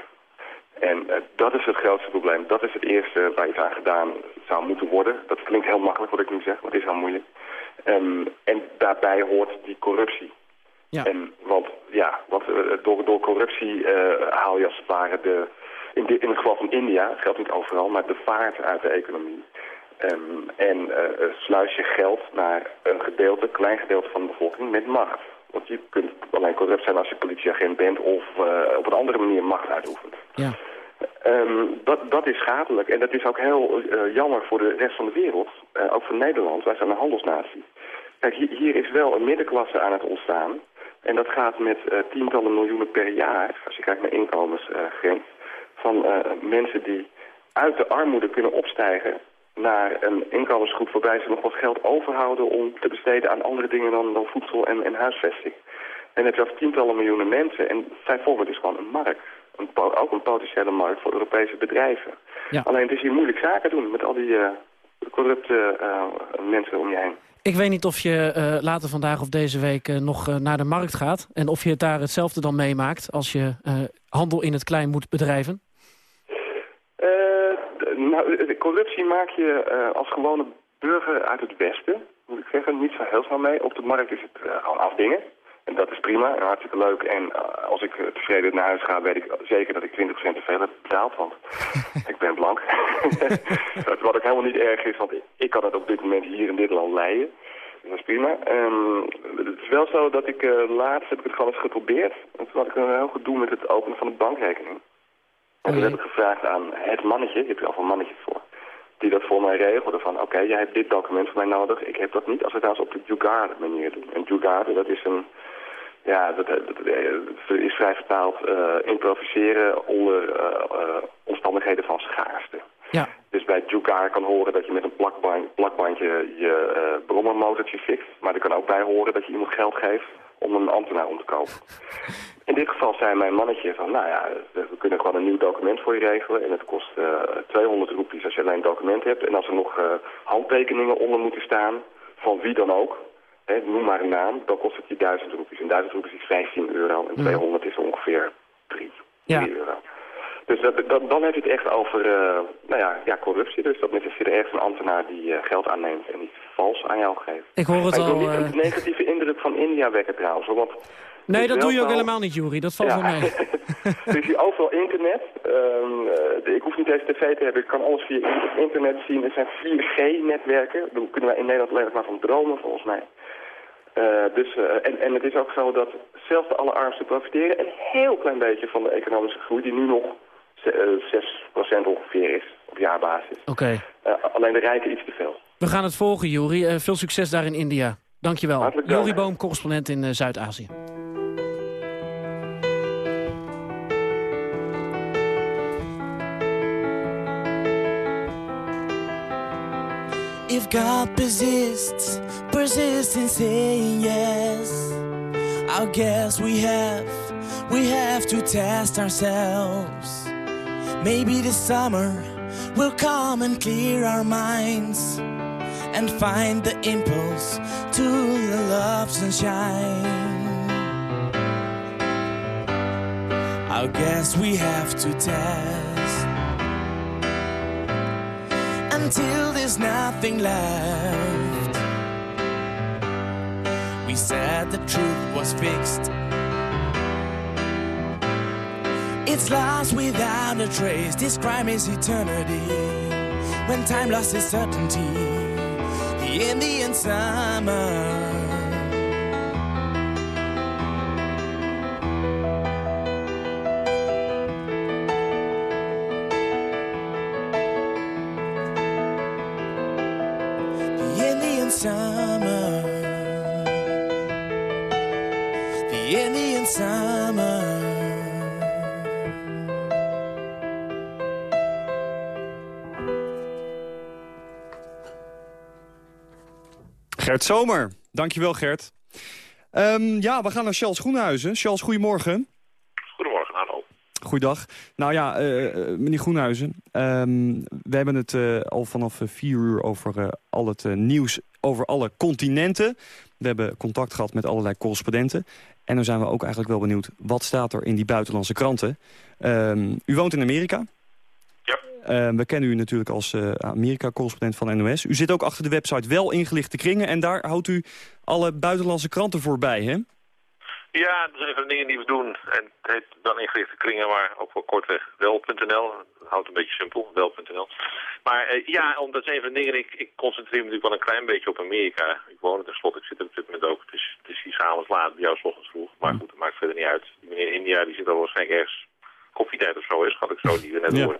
En uh, dat is het grootste probleem. Dat is het eerste waar iets aan gedaan zou moeten worden. Dat klinkt heel makkelijk wat ik nu zeg, maar het is heel moeilijk. Um, en daarbij hoort die corruptie. Ja. En, want ja, want, uh, door, door corruptie uh, haal je als het ware de... In, de, in het geval van India, dat geldt niet overal, maar de vaart uit de economie. Um, en sluis je geld naar een gedeelte, klein gedeelte van de bevolking met macht. Want je kunt alleen corrupt zijn als je politieagent bent of uh, op een andere manier macht uitoefent. Ja. Um, dat, dat is schadelijk en dat is ook heel uh, jammer voor de rest van de wereld. Uh, ook voor Nederland, wij zijn een handelsnatie. Kijk, hier, hier is wel een middenklasse aan het ontstaan. En dat gaat met uh, tientallen miljoenen per jaar, als je kijkt naar inkomensgrens, van mensen die uit de armoede kunnen opstijgen naar een inkomensgroep waarbij ze nog wat geld overhouden om te besteden aan andere dingen dan, dan voedsel en, en huisvesting. En dan heb je over tientallen miljoenen mensen en zij vormen dus gewoon een markt. Een, ook een potentiële markt voor Europese bedrijven. Ja. Alleen het is hier moeilijk zaken doen met al die uh, corrupte uh, mensen om je heen. Ik weet niet of je uh, later vandaag of deze week nog naar de markt gaat... en of je het daar hetzelfde dan meemaakt als je handel in het klein moet bedrijven. Nou, de corruptie maak je als gewone burger uit het Westen, moet ik zeggen, niet zo heel snel mee. Op de markt is het gewoon afdingen. En dat is prima en hartstikke leuk. En uh, als ik tevreden naar huis ga, weet ik zeker dat ik 20% te veel heb betaald. Want ik ben blank. Wat ook helemaal niet erg is, want ik kan het op dit moment hier in dit land leiden. Dus dat is prima. Um, het is wel zo dat ik uh, laatst heb ik het gewoon eens geprobeerd. En toen had ik een heel goed doen met het openen van een bankrekening. En toen heb ik gevraagd aan het mannetje, je hebt er al een mannetje voor die dat voor mij regelde. Van oké, okay, jij hebt dit document voor mij nodig. Ik heb dat niet als we het nou op de Jugaard manier doen. En Jugaard, dat is een... Ja, dat, dat, dat is vrij vertaald uh, improviseren onder uh, uh, omstandigheden van schaarste. Ja. Dus bij Jugar kan horen dat je met een plakband, plakbandje je brommermotortje fixt. Maar er kan ook bij horen dat je iemand geld geeft om een ambtenaar om te kopen. In dit geval zei mijn mannetje van, nou ja, we kunnen gewoon een nieuw document voor je regelen. En het kost uh, 200 roepies als je alleen een document hebt. En als er nog uh, handtekeningen onder moeten staan, van wie dan ook, hè, noem maar een naam, dan kost het je 1000 roepies. En 1000 roepies is 15 euro en 200 is ongeveer 3, Ja. 3 euro. Dus dat, dat- dan heb je het echt over uh, nou ja, ja, corruptie. Dus dat is er ergens een ambtenaar die geld aanneemt en vals aan jou geeft. Ik hoor het Maar ik wil al, niet eh. een negatieve indruk van India wekken trouwens. Want Nee, dat doe je ook helemaal niet, Jury. Dat valt Ja. wel mee. er is hier overal internet. Ehm, eh, ik hoef niet eens tv te hebben. Ik kan alles via in- internet zien. Er zijn 4G-netwerken. Daar kunnen wij in Nederland alleen maar van dromen, volgens mij. Eh, dus, en, en het is ook zo dat zelfs de allerarmsten profiteren een heel klein beetje van de economische groei... die nu nog ze- eh, 6% ongeveer is op jaarbasis. Oké. Alleen de rijken iets te veel. We gaan het volgen, Jury. Eh, veel succes daar in India. Dankjewel. Hartelijk Boom, correspondent in eh, Zuid-Azië. If God persists, persists in saying yes, I guess we have, we have to test ourselves. Maybe this summer will come and clear our minds and find the impulse to the love sunshine. I guess we have to test until there's nothing left. We said the truth was fixed. It's lost without a trace. This crime is eternity. When time lost its certainty, the Indian summer. Summer. The uh. Indian summer. Uh. Gert Zomer. Dankjewel, Gert. Ehm, ja, we gaan naar Charles Groenhuizen. Charles, goedemorgen. Goedemorgen, hallo. Goeiedag. Nou ja, eh, eh, meneer Groenhuizen. ehm, we hebben het eh, al vanaf vier uur over al het nieuws over alle continenten. We hebben contact gehad met allerlei correspondenten. En dan zijn we ook eigenlijk wel benieuwd... wat staat er in die buitenlandse kranten? Ehm, u woont in Amerika. Ehm, we kennen u natuurlijk als eh, Amerika-correspondent van NOS. U zit ook achter de website Wel Ingelichte Kringen... en daar houdt u alle buitenlandse kranten voorbij, hè? Ja, dat zijn van de dingen die we doen. En het heet dan ingerichte kringen, maar ook wel kortweg wel.nl. Houdt een beetje simpel, wel.nl. Maar eh, ja, omdat is een van de dingen, ik, ik concentreer me natuurlijk wel een klein beetje op Amerika. Ik woon er tenslotte, ik zit er op dit moment ook. Het is, het is hier s'avonds laat, bij jou 's ochtends vroeg. Maar goed, dat maakt verder niet uit. Die meneer in India, die zit al waarschijnlijk ergens koffietijd of zo is, schat ik zo, die we net Ja.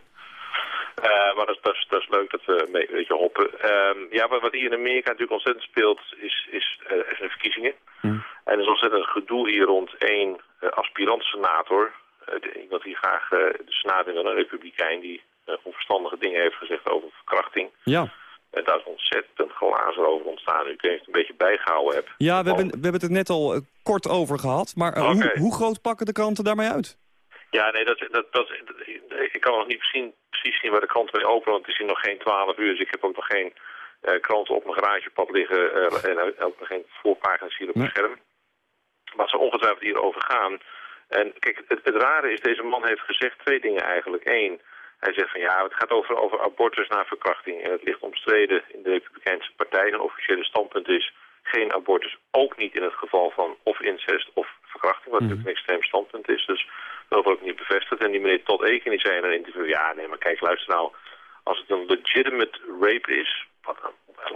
Eh, maar dat, is- dat, dat leuk dat we een be- beetje hoppen. Ehm, ja, wat, wat hier in Amerika natuurlijk ontzettend speelt, is, is, eh, er zijn verkiezingen. En er is ontzettend gedoe hier rond één eh, aspirant-senator. Eh, iemand die graag eh, de senaat in wil, een republikein die eh, onverstandige dingen heeft gezegd over verkrachting. Ja. En daar is ontzettend glazen over ontstaan. Ik of je het een beetje bijgehouden hebt. Ja, we hebben, we hebben het er net al eh, kort over gehad. Maar eh, hoe, hoe groot pakken de kranten daarmee uit? Ja, nee, dat, dat, dat, ik kan nog niet precies, precies zien waar de krant mee open, want het is hier nog geen 12 uur. Dus ik heb ook nog geen eh, kranten op mijn garagepad liggen eh, en ook nog geen voorpagina's hier op mijn scherm. Maar het zal ongetwijfeld hierover gaan. En kijk, het, het rare is, deze man heeft gezegd twee dingen eigenlijk. Eén, hij zegt van ja, het gaat over, over abortus na verkrachting. En het ligt omstreden in de Republikeinse partij. Een officiële standpunt is geen abortus. Ook niet in het geval van of incest of verkrachting. Wat natuurlijk een extreem standpunt is. Dus dat wordt ook niet bevestigd. En die meneer Todd Eken die zei in een interview... ja, nee, maar kijk, luister nou. Als het een legitimate rape is... wat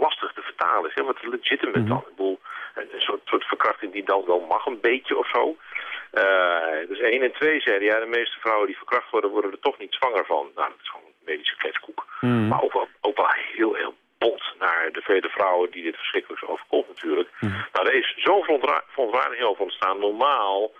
lastig te vertalen is. Hè? Wat is legitimate dan? Ik bedoel, een soort, soort verkrachting die dan wel mag een beetje of zo. Eh, dus één en twee zeiden... ja, de meeste vrouwen die verkracht worden... worden er toch niet zwanger van. Nou, dat is gewoon een medische kletskoek. Maar ook wel, ook wel heel, heel bot naar de vele vrouwen die dit verschrikkelijk overkomt natuurlijk. Nou, er is zo'n verontwaardiging over ontstaan. Normaal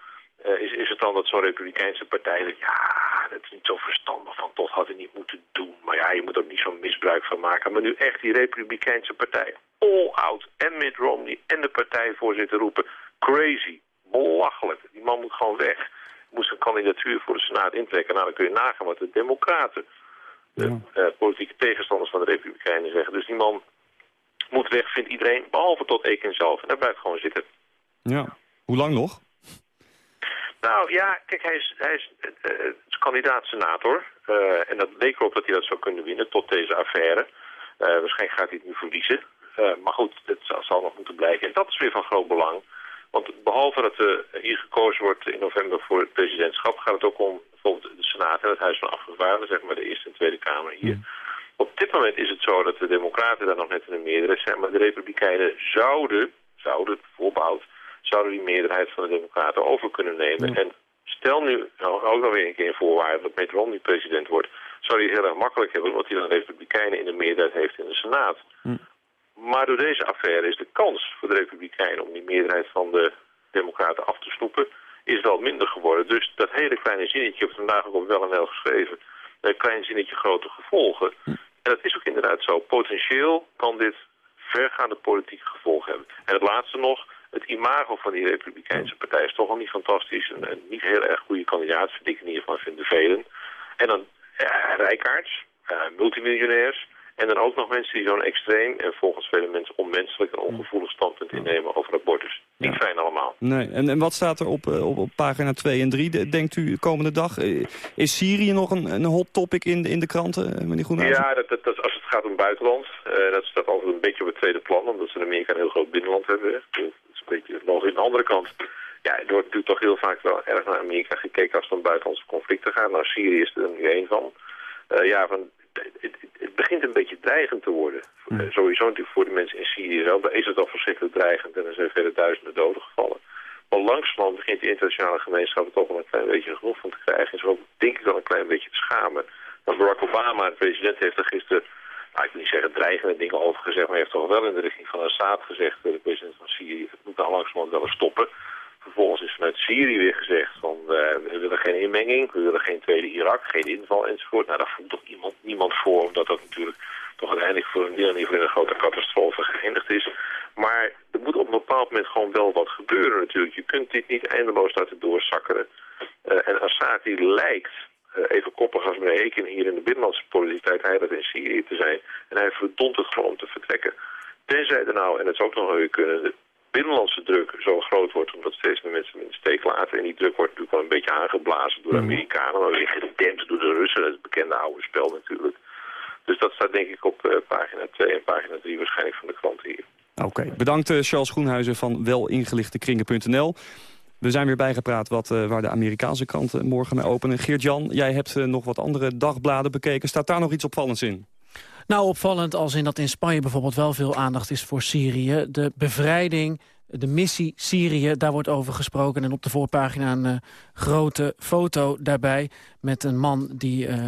eh, is, is het dan dat zo'n republikeinse partij... zegt, ja, dat is niet zo verstandig van, toch had hij niet moeten doen. Maar ja, je moet er niet zo'n misbruik van maken. Maar nu echt die Republikeinse partij all out en Mitt Romney en de partijvoorzitter roepen... crazy, belachelijk, die man moet gewoon weg. Moest een kandidatuur voor de Senaat intrekken. Nou, dan kun je nagaan wat de democraten, de eh, politieke tegenstanders van de Republikeinen zeggen. Dus die man moet weg, vindt iedereen, behalve tot Eken zelf. En daar blijft gewoon zitten. Ja. Hoe lang nog? Nou ja, kijk, hij is, hij is, eh, eh, is kandidaat senator. Eh, en dat leek erop dat hij dat zou kunnen winnen tot deze affaire. Waarschijnlijk gaat hij het nu verliezen. Maar goed, het zal, zal nog moeten blijken. En dat is weer van groot belang. Want behalve dat er hier gekozen wordt in november voor het presidentschap... gaat het ook om bijvoorbeeld de Senaat en het Huis van Afgevaardigden... zeg maar de Eerste en Tweede Kamer hier. Op dit moment is het zo dat de Democraten daar nog net in de meerderheid zijn... maar de Republikeinen zouden, zouden voorbehoud... zouden die meerderheid van de Democraten over kunnen nemen. En stel nu nou, ook nog weer een keer in voorwaarde dat Mitt Romney president wordt... zou hij het heel erg makkelijk hebben... omdat hij dan Republikeinen in de meerderheid heeft in de Senaat. Maar door deze affaire is de kans voor de Republikeinen om die meerderheid van de Democraten af te snoepen, is wel minder geworden. Dus dat hele kleine zinnetje, ik heb het vandaag ook op wel en wel geschreven, een klein zinnetje grote gevolgen. En dat is ook inderdaad zo. Potentieel kan dit vergaande politieke gevolgen hebben. En het laatste nog, het imago van die Republikeinse partij is toch al niet fantastisch. Een, een niet heel erg goede kandidaat, vind ik in ieder geval, vinden velen. En dan ja, rijkaards, eh, multimiljonairs. En dan ook nog mensen die zo'n extreem en volgens vele mensen onmenselijk en ongevoelig standpunt innemen over abortus. Niet fijn allemaal. Nee. En, en wat staat er op, eh, op, op pagina 2 en 3, de- denkt u, komende dag? Eh, Is Syrië nog een, een hot topic in, de- in de kranten, eh, meneer Groenhuizen? Ja, dat, dat, dat- als het gaat om buitenland, eh, dat staat altijd een beetje op het tweede plan, omdat ze in Amerika een heel groot binnenland hebben. Dat is een beetje logisch. Aan de andere kant, ja, er wordt natuurlijk toch heel vaak wel erg naar Amerika gekeken als het om buitenlandse conflicten gaat. Nou, Syrië is er nu één van. Ja, van, het, het- begint een beetje dreigend te worden. Eh, sowieso natuurlijk voor de mensen in Syrië zelf. Daar is het al verschrikkelijk dreigend en er zijn verder duizenden doden gevallen. Maar langzamerhand begint de internationale gemeenschap er toch wel een klein beetje genoeg van te krijgen. En ze ook denk ik wel een klein beetje te schamen. Want Barack Obama, de president, heeft er gisteren, nou, ik wil niet zeggen dreigende dingen over gezegd, maar heeft toch wel in de richting van Assad gezegd, de president van Syrië, het moet nou langzamerhand wel eens stoppen. Vervolgens is vanuit Syrië weer gezegd van eh, we willen geen inmenging, we willen geen tweede Irak, geen inval enzovoort. Nou, daar voelt toch iemand, niemand voor, omdat dat natuurlijk toch uiteindelijk voor een deel in een grote catastrofe geëindigd is. Maar er moet op een bepaald moment gewoon wel wat gebeuren natuurlijk. Je kunt dit niet eindeloos laten doorzakkeren. Eh, en Assad die lijkt, eh, even koppig als meneer Eken hier in de binnenlandse politiek, hij dat in Syrië te zijn. En hij verdont het gewoon om te vertrekken. Tenzij er nou, en het zou ook nog wel weer kunnen, binnenlandse druk zo groot wordt, omdat steeds meer mensen hem in de steek laten. En die druk wordt natuurlijk wel een beetje aangeblazen door de Amerikanen, maar weer gedempt door de Russen. Dat is het bekende oude spel natuurlijk. Dus dat staat denk ik op eh, pagina 2 en pagina 3 waarschijnlijk van de kranten hier. Oké, bedankt eh, Charles Groenhuizen van welingelichtekringen.nl. We zijn weer bijgepraat wat, eh, waar de Amerikaanse kranten morgen mee openen. Geert-Jan, jij hebt nog wat andere dagbladen bekeken. Staat daar nog iets opvallends in? Nou, opvallend als in dat in Spanje bijvoorbeeld wel veel aandacht is voor Syrië. De bevrijding, de missie Syrië, daar wordt over gesproken. En op de voorpagina een eh, grote foto daarbij met een man die eh,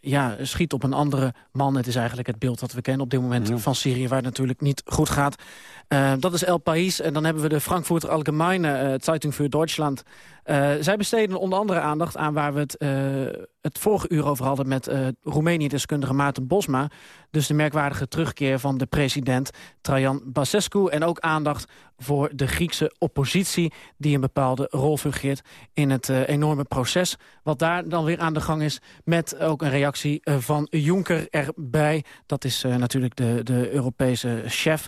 ja, schiet op een andere man. Het is eigenlijk het beeld dat we kennen op dit moment van Syrië... waar het natuurlijk niet goed gaat. Eh, dat is El País. En dan hebben we de Frankfurter Allgemeine eh, Zeitung für Deutschland. Eh, zij besteden onder andere aandacht aan waar we het, het vorige uur over hadden... met Roemenië-deskundige Maarten Bosma. Dus de merkwaardige terugkeer van de president Trajan Basescu. En ook aandacht voor de Griekse oppositie... die een bepaalde rol fungeert in het enorme proces. Wat daar dan weer aan de gang is... met ook een reactie eh, van Juncker erbij. Dat is eh, natuurlijk de, de Europese chef...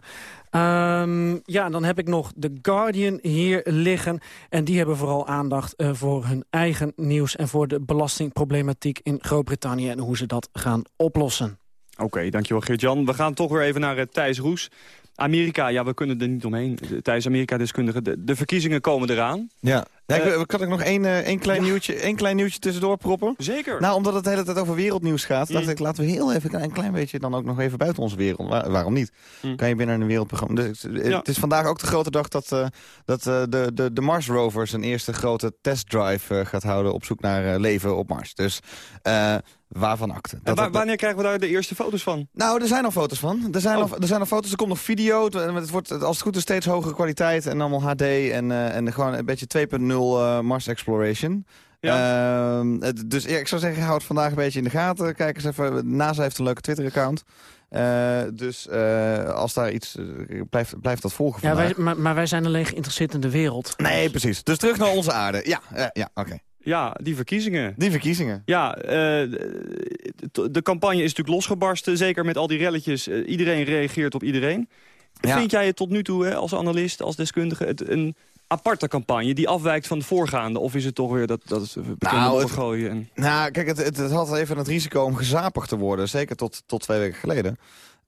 Ehm, ja, dan heb ik nog The Guardian hier liggen. En die hebben vooral aandacht eh, voor hun eigen nieuws... en voor de belastingproblematiek in Groot-Brittannië... en hoe ze dat gaan oplossen. Oké, dankjewel Geert-Jan. We gaan toch weer even naar Thijs Roes. Amerika, ja, we kunnen er niet omheen. De- Thijs, Amerika-deskundige, de, de verkiezingen komen eraan. Ja. Ja, ik, Eh, kan ik nog één, eh, één, klein nieuwtje, één klein nieuwtje tussendoor proppen? Zeker. Nou, omdat het de hele tijd over wereldnieuws gaat, dacht Mm. ik, laten we heel even een klein beetje dan ook nog even buiten onze wereld. Waar- waarom niet? Mm. Kan je binnen een wereldprogramma. Dus, eh, Ja. Het is vandaag ook de grote dag dat, eh, dat eh, de, de, de Mars Rover zijn eerste grote testdrive eh, gaat houden op zoek naar eh, leven op Mars. Dus eh, waarvan akte? Dat- wa- wanneer krijgen we daar de eerste foto's van? nou, er zijn al foto's van. Er zijn, Oh. al, er zijn al foto's, er komt nog video. Het, het wordt als het goed is steeds hogere kwaliteit en allemaal HD en, eh, en gewoon een beetje 2.0 eh, Mars Exploration. Ehm, het- dus ja, ik zou zeggen, hou het vandaag een beetje in de gaten. Kijk eens even, NASA heeft een leuke Twitter-account. Eh, dus eh, als daar iets... eh, blijft, blijft dat volgen Ja, wij, maar, maar wij zijn alleen geïnteresseerd in de wereld. Nee, precies. Dus terug naar onze aarde. Ja, ja, ja oké. Ja, die verkiezingen. Die verkiezingen. Ja, eh, de, campagne is natuurlijk losgebarsten. Zeker met al die relletjes. Eh, iedereen reageert op iedereen. Ja. Vind jij het tot nu toe hè, als analist, als deskundige... Het, een aparte campagne die afwijkt van de voorgaande? Of is het toch weer dat, dat Nou, het- gooien? En... Nou, kijk, het, het, het had even het risico om gezapig te worden. Zeker tot, tot twee weken geleden.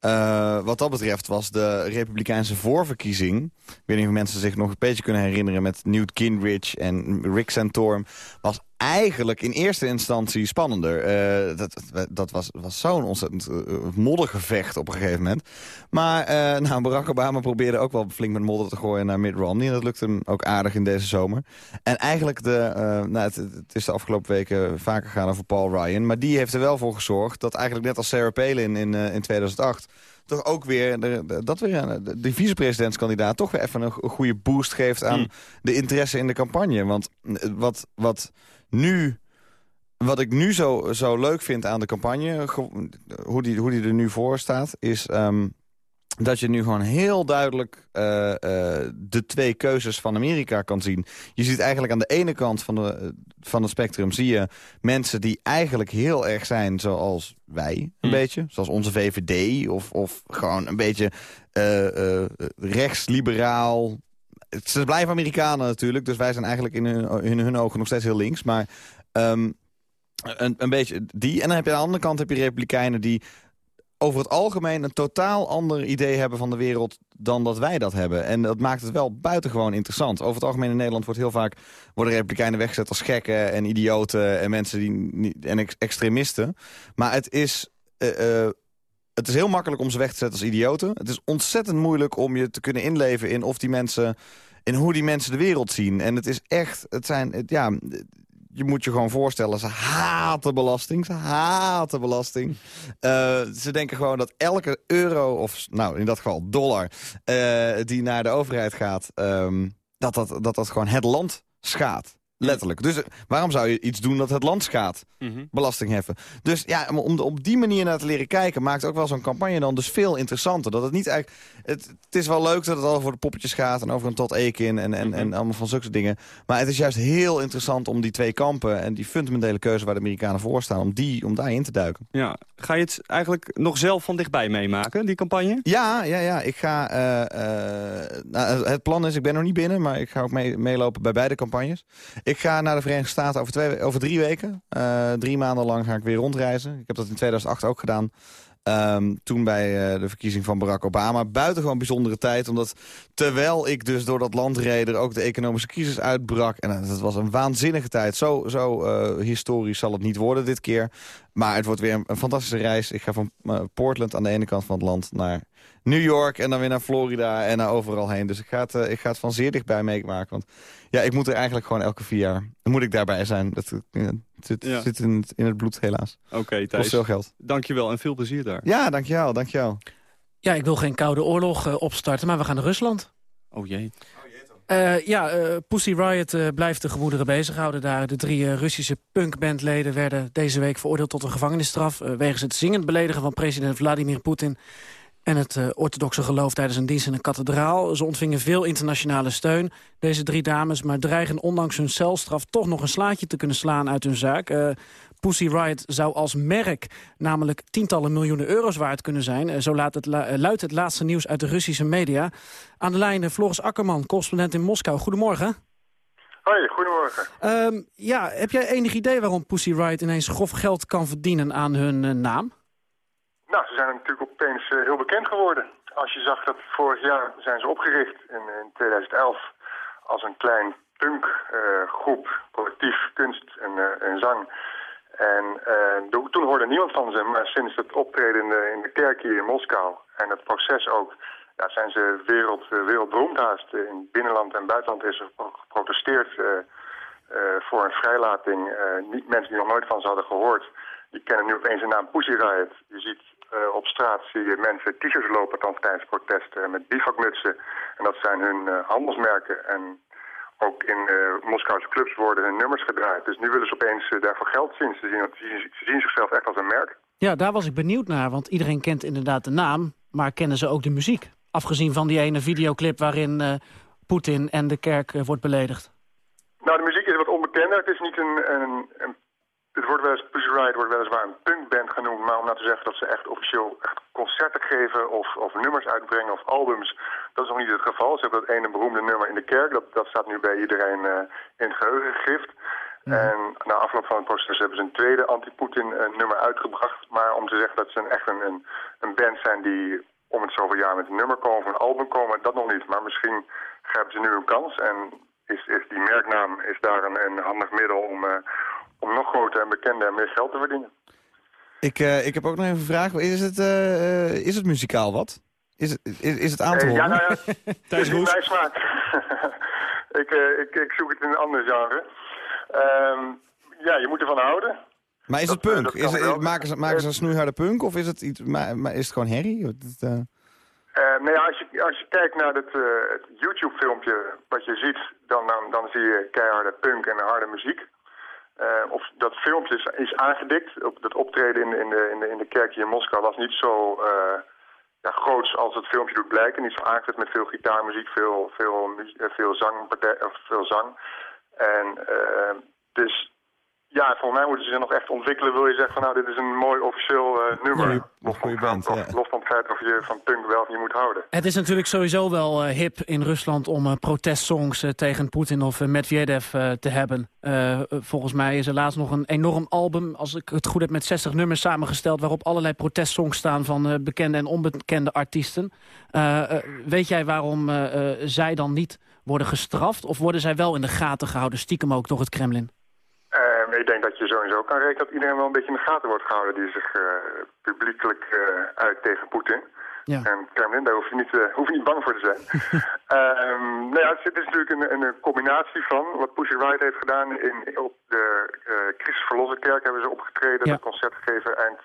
Eh, wat dat betreft was de Republikeinse voorverkiezing... ik weet niet of mensen zich nog een beetje kunnen herinneren... met Newt Gingrich en Rick Santorum... was eigenlijk in eerste instantie spannender. Eh, dat dat was, was zo'n ontzettend eh, moddergevecht op een gegeven moment. Maar eh, nou, Barack Obama probeerde ook wel flink met modder te gooien naar Mitt Romney. En dat lukte hem ook aardig in deze zomer. En eigenlijk, de, eh, nou, het, het is de afgelopen weken vaker gegaan over Paul Ryan. Maar die heeft er wel voor gezorgd dat eigenlijk net als Sarah Palin in, eh, in 2008 toch ook weer, dat weer eh, de, de vicepresidentskandidaat toch weer even een, go- goede boost geeft aan Mm. de interesse in de campagne. Want eh, wat, wat nu, wat ik nu zo, zo leuk vind aan de campagne, hoe die, hoe die er nu voor staat, is ehm, dat je nu gewoon heel duidelijk eh, eh, de twee keuzes van Amerika kan zien. Je ziet eigenlijk aan de ene kant van, de, van het spectrum zie je mensen die eigenlijk heel erg zijn zoals wij, een Hmm. beetje. Zoals onze VVD of, of gewoon een beetje eh, eh, rechtsliberaal. Ze blijven Amerikanen natuurlijk, dus wij zijn eigenlijk in hun, in hun ogen nog steeds heel links. Maar ehm, een, een beetje die. En dan heb je aan de andere kant heb je republikeinen die over het algemeen een totaal ander idee hebben van de wereld dan dat wij dat hebben. En dat maakt het wel buitengewoon interessant. Over het algemeen in Nederland wordt heel vaak worden republikeinen weggezet als gekken en idioten en mensen die niet, en ex- extremisten. Maar het is eh, eh, het is heel makkelijk om ze weg te zetten als idioten. Het is ontzettend moeilijk om je te kunnen inleven in of die mensen in hoe die mensen de wereld zien. En het is echt, het zijn, het, ja, je moet je gewoon voorstellen, ze haten belasting. Ze haten belasting. Eh, ze denken gewoon dat elke euro, of nou in dat geval dollar, eh, die naar de overheid gaat, ehm, dat, dat, dat dat gewoon het land schaadt. Letterlijk. Dus eh, waarom zou je iets doen dat het land schaadt? Mhm. Belasting heffen. Dus ja, om op die manier naar te leren kijken... maakt ook wel zo'n campagne dan dus veel interessanter. Dat het niet eigenlijk... Het, het is wel leuk dat het al over de poppetjes gaat... en over een Tot Ekin en, en, en allemaal van zulke dingen. Maar het is juist heel interessant om die twee kampen... en die fundamentele keuze waar de Amerikanen voor staan... om, die, om daarin te duiken. Ja. Ga je het eigenlijk nog zelf van dichtbij meemaken, die campagne? Ja, ja, ja. Ik ga, eh, eh, nou, het plan is, ik ben nog niet binnen... maar ik ga ook mee, meelopen bij beide campagnes. Ik ga naar de Verenigde Staten over, twee, over drie weken. Eh, drie maanden lang ga ik weer rondreizen. Ik heb dat in 2008 ook gedaan. Ehm, toen bij eh, de verkiezing van Barack Obama. Buitengewoon bijzondere tijd, omdat terwijl ik dus door dat land reed... er ook de economische crisis uitbrak. En eh, dat was een waanzinnige tijd. Zo, zo historisch zal het niet worden dit keer. Maar het wordt weer een, fantastische reis. Ik ga van Portland aan de ene kant van het land naar New York... en dan weer naar Florida en naar overal heen. Dus ik ga het, eh, ik ga het van zeer dichtbij meemaken. Want ja, ik moet er eigenlijk gewoon elke vier jaar... dan moet ik daarbij zijn. Dat eh, het zit, Ja. zit in, het, in het bloed, helaas. Oké, Kost Thijs. veel geld. Dankjewel en veel plezier daar. Ja, dankjewel, dankjewel. Ja, ik wil geen koude oorlog eh, opstarten, maar we gaan naar Rusland. Oh jee. Eh, ja, eh, Pussy Riot eh, blijft de gemoederen bezighouden daar. De drie eh, Russische punkbandleden werden deze week veroordeeld tot een gevangenisstraf... wegens het zingend beledigen van president Vladimir Poetin... en het eh, orthodoxe geloof tijdens een dienst in een kathedraal. Ze ontvingen veel internationale steun, deze drie dames... maar dreigen ondanks hun celstraf toch nog een slaatje te kunnen slaan uit hun zaak. Eh, Pussy Riot zou als merk namelijk tientallen miljoenen euro's waard kunnen zijn. Eh, Zo laat het luidt het laatste nieuws uit de Russische media. Aan de lijn Floris Akkerman, correspondent in Moskou. Goedemorgen. Hoi, goedemorgen. Ehm, ja, heb jij enig idee waarom Pussy Riot ineens grof geld kan verdienen aan hun naam? Nou, ze zijn natuurlijk opeens eh, heel bekend geworden. Als je zag dat vorig jaar zijn ze opgericht in, in 2011 als een klein punkgroep, collectief kunst en, eh, en zang. En eh, toen hoorde niemand van ze, maar sinds het optreden in de, kerk hier in Moskou en het proces ook, ja, zijn ze wereld, eh, wereldberoemd haast. Eh, In binnenland en buitenland is er pro- geprotesteerd eh, eh, voor een vrijlating. Eh, niet, mensen die nog nooit van ze hadden gehoord, die kennen nu opeens de naam Pussy Riot. Je ziet eh, op straat zie je mensen t-shirts lopen tijdens protesten met bivakmutsen. En dat zijn hun eh, handelsmerken. En ook in uh, Moskouse clubs worden hun nummers gedraaid. Dus nu willen ze opeens daarvoor geld zien. Ze zien, ze, zien, ze zien zichzelf echt als een merk. Ja, daar was ik benieuwd naar, want iedereen kent inderdaad de naam... maar kennen ze ook de muziek? Afgezien van die ene videoclip waarin uh, Poetin en de kerk wordt beledigd. Nou, de muziek is wat onbekender. Het is niet een, een, een het wordt wel eens, Pussy Riot wordt weliswaar een punkband genoemd, maar om nou te zeggen dat ze echt officieel echt concerten geven of, of nummers uitbrengen of albums, dat is nog niet het geval. Ze hebben dat ene beroemde nummer in de kerk, dat, dat staat nu bij iedereen uh, in het geheugen gegrift. En na afloop van het proces hebben ze een tweede anti-Poetin uh, nummer uitgebracht. Maar om te zeggen dat ze een, echt een, een, een band zijn die om het zoveel jaar met een nummer komen of een album komen, dat nog niet. Maar misschien grijpen ze nu een kans en is, is die merknaam is daar een, een handig middel om, uh, om nog groter en bekender en meer geld te verdienen. Ik, uh, ik heb ook nog even een vraag. Is het, uh, is het muzikaal wat? Is het, is, is het aan te horen? ja, nou ja, Thijs Roes. Ik, ik, ik zoek het in een ander genre. Um, ja, je moet ervan houden. Maar is het punk? Is het, maken, ze, maken ze een snoeiharde punk of is het, iets, maar, maar is het gewoon herrie? Het, uh... Uh, nou ja, als je, als je kijkt naar het, uh, het YouTube-filmpje wat je ziet, dan, dan, dan zie je keiharde punk en harde muziek. Uh, of dat filmpje is, is aangedikt. Dat optreden in, in, de, in, de, in de kerk hier in Moskou was niet zo ja, groots als het filmpje doet blijken. Niet zo aangezet met veel gitaarmuziek, veel, veel, veel, zang, veel zang. En dus ja, volgens mij moeten ze zich nog echt ontwikkelen. Wil je zeggen van nou, dit is een mooi officieel uh, nummer. Ja, los, van, band, ja. los van het feit of je van punk wel of niet moet houden. Het is natuurlijk sowieso wel uh, hip in Rusland om uh, protestsongs tegen Poetin of Medvedev te hebben. volgens mij is er laatst nog een enorm album, als ik het goed heb, met 60 nummers samengesteld... waarop allerlei protestsongs staan van bekende en onbekende artiesten. weet jij waarom zij dan niet worden gestraft? Of worden zij wel in de gaten gehouden, stiekem ook door het Kremlin? Uh, ik denk dat je sowieso kan rekenen dat iedereen wel een beetje in de gaten wordt gehouden... die zich uh, publiekelijk uh, uit tegen Poetin. Ja. En Kremlin, daar hoef je niet, hoef je niet bang voor te zijn. um, nou ja, het is natuurlijk een, een combinatie van wat Pussy Riot heeft gedaan. In, op de Christus Verlossen Kerk hebben ze opgetreden, ja. een concert gegeven eind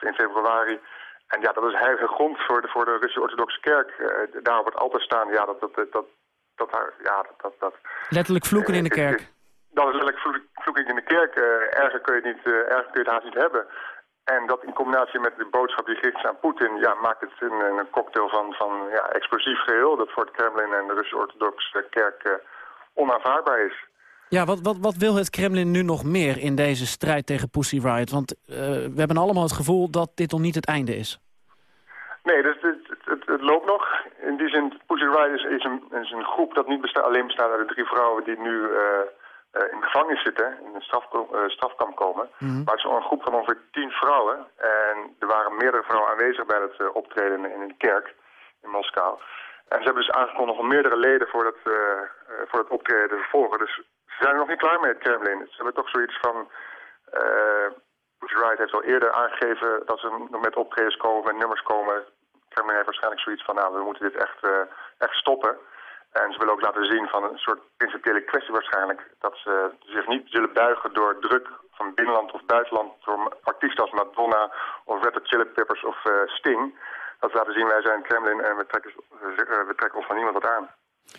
in februari. En ja, dat is heilige grond voor de, voor de Russische orthodoxe kerk. daar wordt altijd staan, ja, dat, dat, dat, dat, dat, ja, dat, dat, dat Letterlijk vloeken in de kerk dat is letterlijk vloeking in de kerk. Uh, erger, kun je het niet, uh, erger kun je het haast niet hebben. En dat in combinatie met de boodschap die gericht is aan Poetin... Ja, maakt het een, een cocktail van, van ja, explosief geheel... dat voor het Kremlin en de Russische orthodoxe kerk uh, onaanvaardbaar is. Ja, wat, wat, wat wil het Kremlin nu nog meer in deze strijd tegen Pussy Riot? Want we hebben allemaal het gevoel dat dit nog niet het einde is. Nee, dus het, het, het, loopt nog. In die zin, Pussy Riot is, is, een, is een groep dat niet alleen bestaat uit de drie vrouwen... die nu uh, in de gevangenis zitten, in een straf, uh, strafkamp komen. Mm -hmm. Maar het is een groep van ongeveer tien vrouwen. En er waren meerdere vrouwen aanwezig bij het uh, optreden in de kerk in Moskou. En ze hebben dus aangekondigd om meerdere leden voor dat, voor dat optreden te volgen. Dus ze zijn er nog niet klaar mee, het Kremlin. Ze hebben toch zoiets van... Pussy Riot heeft al eerder aangegeven dat ze met optredens komen, met nummers komen. Kremlin heeft waarschijnlijk zoiets van, nou, we moeten dit echt, echt stoppen. En ze willen ook laten zien van een soort principiële kwestie waarschijnlijk... dat ze zich niet zullen buigen door druk van binnenland of buitenland... door artiesten als Madonna of Red Hot Chili Peppers of uh, Sting. Dat ze laten zien, wij zijn Kremlin en we trekken, we trekken ons van niemand wat aan.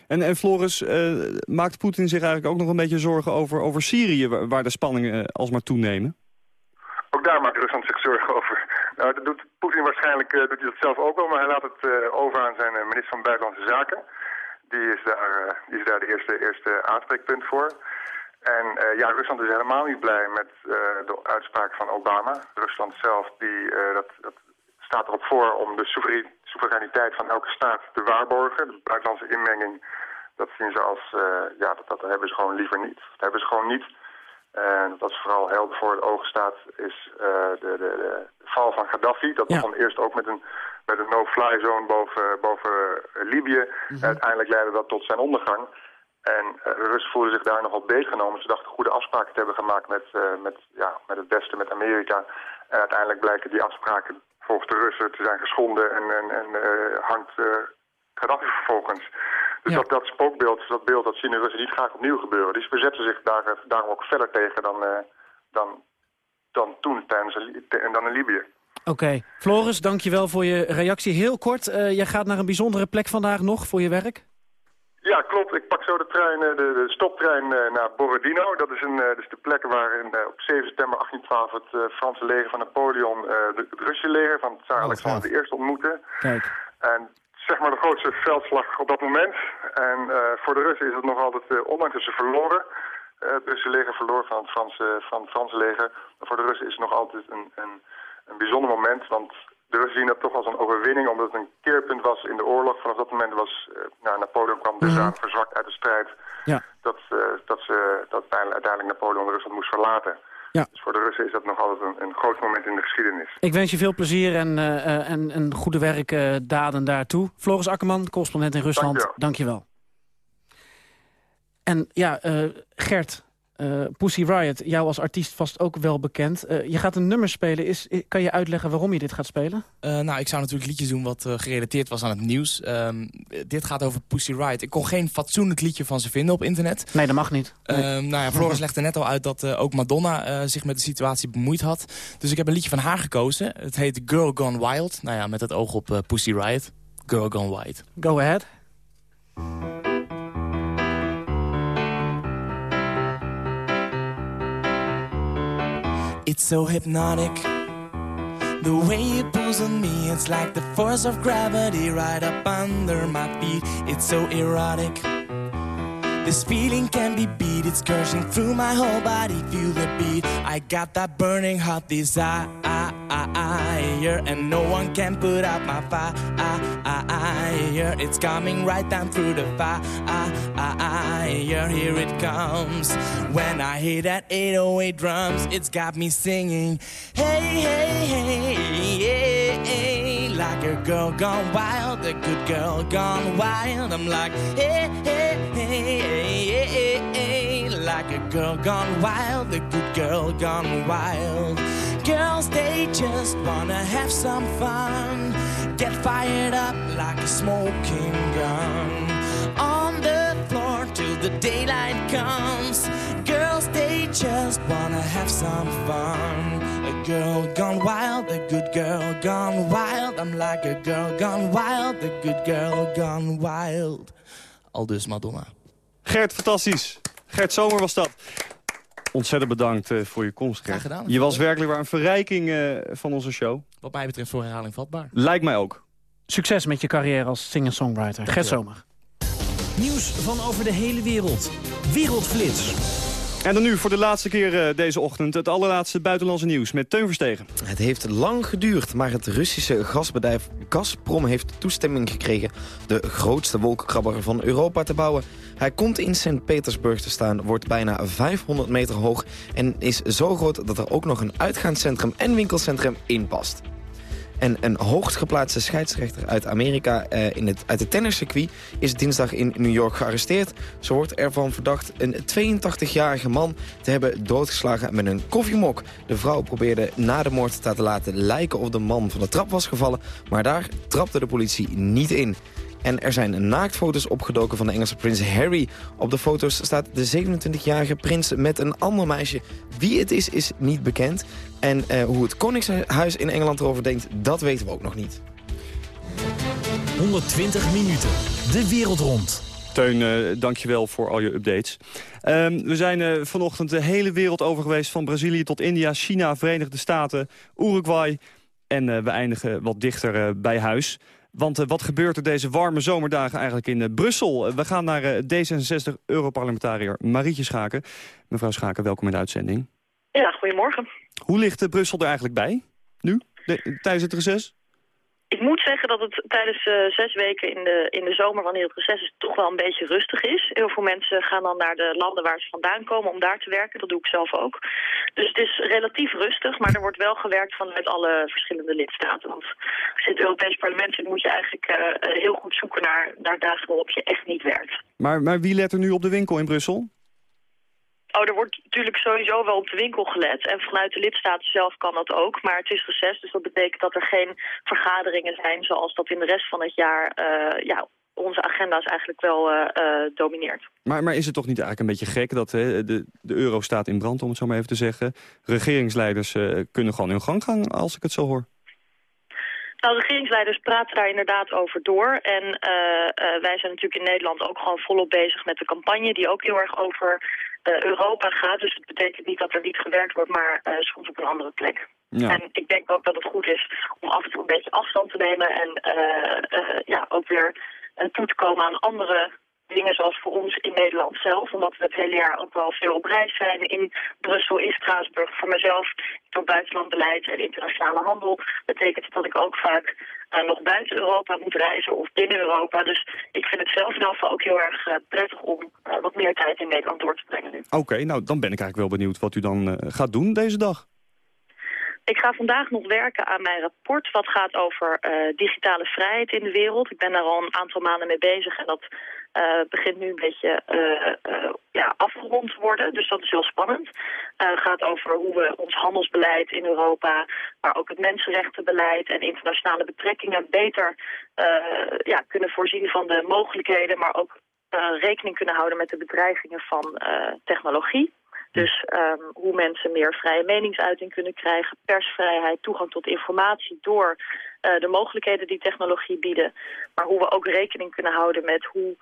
En, en Floris, uh, maakt Poetin zich eigenlijk ook nog een beetje zorgen over, over Syrië... waar de spanningen alsmaar toenemen? Ook daar maakt Rusland zich zorgen over. Nou, dat doet Poetin waarschijnlijk doet hij dat zelf ook wel... maar hij laat het over aan zijn minister van Buitenlandse Zaken... Die is daar, uh, die is daar de eerste, eerste aanspreekpunt voor. En uh, ja, Rusland is helemaal niet blij met uh, de uitspraak van Obama. Rusland zelf die, dat staat erop voor om de soevereiniteit van elke staat te waarborgen. De buitenlandse inmenging, dat zien ze als, ja, dat, dat hebben ze gewoon liever niet. Dat hebben ze gewoon niet. En wat vooral helder voor het oog staat is de, de, de, val van Gaddafi. Dat begon eerst ook met een met een no-fly zone boven, boven eh, Libië. Mm Uiteindelijk leidde dat tot zijn ondergang. En uh, de Russen voelden zich daar nogal beetgenomen. Ze dachten goede afspraken te hebben gemaakt met, uh, met, ja, met het Westen, met Amerika. En uiteindelijk blijken die afspraken volgens de Russen te zijn geschonden en, en, en uh, hangt Gaddafi vervolgens. Dus ja. dat, dat spookbeeld, dat beeld, dat zien de Russen niet graag opnieuw gebeuren. Dus ze verzetten zich daar, daarom ook verder tegen dan, dan, dan toen tijdens, dan in Libië. Oké. Okay. Floris, dankjewel voor je reactie. Heel kort, uh, jij gaat naar een bijzondere plek vandaag nog voor je werk? Ja, klopt. Ik pak zo de trein, eh, de, de stoptrein eh, naar Borodino. Dat is, een, eh, dat is de plek waar in, eh, op 7 september 1812 het eh, Franse leger van Napoleon eh, de, het Russische leger van Tsar Alexander I ontmoette. Kijk. En zeg maar de grootste veldslag op dat moment. En eh, voor de Russen is het nog altijd, eh, ondanks dat ze verloren, eh, het Russische leger verloor van het Franse, van het Franse leger. Maar voor de Russen is het nog altijd een, een, een bijzonder moment, want de Russen zien dat toch als een overwinning, omdat het een keerpunt was in de oorlog. Vanaf dat moment was, nou, Napoleon kwam dusdanig verzwakt uit de strijd, Ja. dat, eh, dat, ze, dat uiteindelijk, uiteindelijk Napoleon Rusland moest verlaten. Ja. Dus voor de Russen is dat nog altijd een, een groot moment in de geschiedenis. Ik wens je veel plezier en, eh, eh, en, en goede werkdaden daartoe. Floris Akkerman, correspondent in Rusland, dank je wel. En ja, eh, Gert, eh, Pussy Riot, jou als artiest vast ook wel bekend. Eh, je gaat een nummer spelen. Is, kan je uitleggen waarom je dit gaat spelen? Eh, nou, ik zou natuurlijk liedjes doen wat gerelateerd was aan het nieuws. Ehm, dit gaat over Pussy Riot. Ik kon geen fatsoenlijk liedje van ze vinden op internet. Nee, dat mag niet. Nee. Ehm, nou ja, Floris legde net al uit dat ook Madonna zich met de situatie bemoeid had. Dus ik heb een liedje van haar gekozen. Het heet Girl Gone Wild. Nou ja, met het oog op Pussy Riot. Girl Gone Wild. Go ahead. It's so hypnotic. The way it pulls on me, it's like the force of gravity right up under my feet. It's so erotic. This feeling can be beat, it's coursing through my whole body. Feel the beat. I got that burning hot desire, and no one can put out my fire. It's coming right down through the fire. Here it comes. When I hear that 808 drums, it's got me singing. Hey, hey, hey, hey, like a girl gone wild, a good girl gone wild. I'm like, hey, hey, hey, hey, hey, hey, like a girl gone wild, a good girl gone wild. Girls, they just wanna have some fun, get fired up like a smoking gun. On the floor till the daylight comes. Girls, they just wanna have some fun. A girl gone wild, a good girl gone wild. I'm like a girl gone wild, a good girl gone wild. Al dus Madonna. Gert, fantastisch. Gert Zomer was dat. Ontzettend bedankt eh, voor je komst. Graag gedaan. Je was werkelijk waar een verrijking eh, van onze show. Wat mij betreft voor herhaling vatbaar. Lijkt mij ook. Succes met je carrière als singer-songwriter. Gert Zomer. Nieuws van over de hele wereld. Wereldflits. En dan nu voor de laatste keer eh, deze ochtend het allerlaatste buitenlandse nieuws met Teun Verstegen. Het heeft lang geduurd, maar het Russische gasbedrijf Gazprom heeft toestemming gekregen de grootste wolkenkrabber van Europa te bouwen. Hij komt in Sint-Petersburg te staan, wordt bijna 500 meter hoog en is zo groot dat er ook nog een uitgaanscentrum en winkelcentrum in past. En een hoogstgeplaatste scheidsrechter uit Amerika eh, in het, uit het tenniscircuit is dinsdag in New York gearresteerd. Ze wordt ervan verdacht een 82-jarige man te hebben doodgeslagen met een koffiemok. De vrouw probeerde na de moord te laten lijken of de man van de trap was gevallen, maar daar trapte de politie niet in. En er zijn naaktfoto's opgedoken van de Engelse prins Harry. Op de foto's staat de 27-jarige prins met een ander meisje. Wie het is, is niet bekend. En eh, hoe het Koningshuis in Engeland erover denkt, dat weten we ook nog niet. 120 minuten. De wereld rond. Teun, uh, dankjewel voor al je updates. Um, we zijn uh, vanochtend de hele wereld over geweest... van Brazilië tot India, China, Verenigde Staten, Uruguay. En uh, we eindigen wat dichter bij huis. Want uh, wat gebeurt er deze warme zomerdagen eigenlijk in uh, Brussel? Uh, we gaan naar D66-europarlementariër Marietje Schaken. Mevrouw Schaken, welkom in de uitzending. Ja, goedemorgen. Hoe ligt Brussel er eigenlijk bij, nu, de, tijdens het reces? Ik moet zeggen dat het tijdens zes weken in de, in de zomer, wanneer het reces is, toch wel een beetje rustig is. Heel veel mensen gaan dan naar de landen waar ze vandaan komen om daar te werken. Dat doe ik zelf ook. Dus het is relatief rustig, maar er wordt wel gewerkt vanuit alle verschillende lidstaten. Want als je het Europees parlement zit, moet je eigenlijk uh, heel goed zoeken naar, naar dagen waarop je echt niet werkt. Maar, maar wie let er nu op de winkel in Brussel? Oh, er wordt natuurlijk sowieso wel op de winkel gelet. En vanuit de lidstaten zelf kan dat ook. Maar het is reces, dus dat betekent dat er geen vergaderingen zijn... zoals dat in de rest van het jaar uh, ja, onze agenda's eigenlijk wel uh, uh, domineert. Maar, maar is het toch niet eigenlijk een beetje gek dat de, de euro staat in brand, om het zo maar even te zeggen. Regeringsleiders kunnen gewoon hun gang gaan, als ik het zo hoor. Nou, regeringsleiders praten daar inderdaad over door. En uh, uh, wij zijn natuurlijk in Nederland ook gewoon volop bezig met de campagne... die ook heel erg over uh, Europa gaat. Dus het betekent niet dat er niet gewerkt wordt, maar soms op een andere plek. Ja. En ik denk ook dat het goed is om af en toe een beetje afstand te nemen... en ja, ook weer toe te komen aan andere dingen zoals voor ons in Nederland zelf. Omdat we het hele jaar ook wel veel op reis zijn in Brussel, in Straatsburg. Voor mezelf, door buitenlandbeleid en internationale handel, betekent het dat ik ook vaak uh, nog buiten Europa moet reizen of binnen Europa. Dus ik vind het zelf in ieder geval ook heel erg uh, prettig om uh, wat meer tijd in Nederland door te brengen nu. Oké, nou dan ben ik eigenlijk wel benieuwd wat u dan gaat doen deze dag. Ik ga vandaag nog werken aan mijn rapport wat gaat over digitale vrijheid in de wereld. Ik ben daar al een aantal maanden mee bezig en dat begint nu een beetje uh, ja, afgerond te worden. Dus dat is heel spannend. Het gaat over hoe we ons handelsbeleid in Europa, maar ook het mensenrechtenbeleid en internationale betrekkingen beter ja, kunnen voorzien van de mogelijkheden, maar ook rekening kunnen houden met de bedreigingen van technologie. Dus um, hoe mensen meer vrije meningsuiting kunnen krijgen, persvrijheid, toegang tot informatie door de mogelijkheden die technologie bieden. Maar hoe we ook rekening kunnen houden met hoe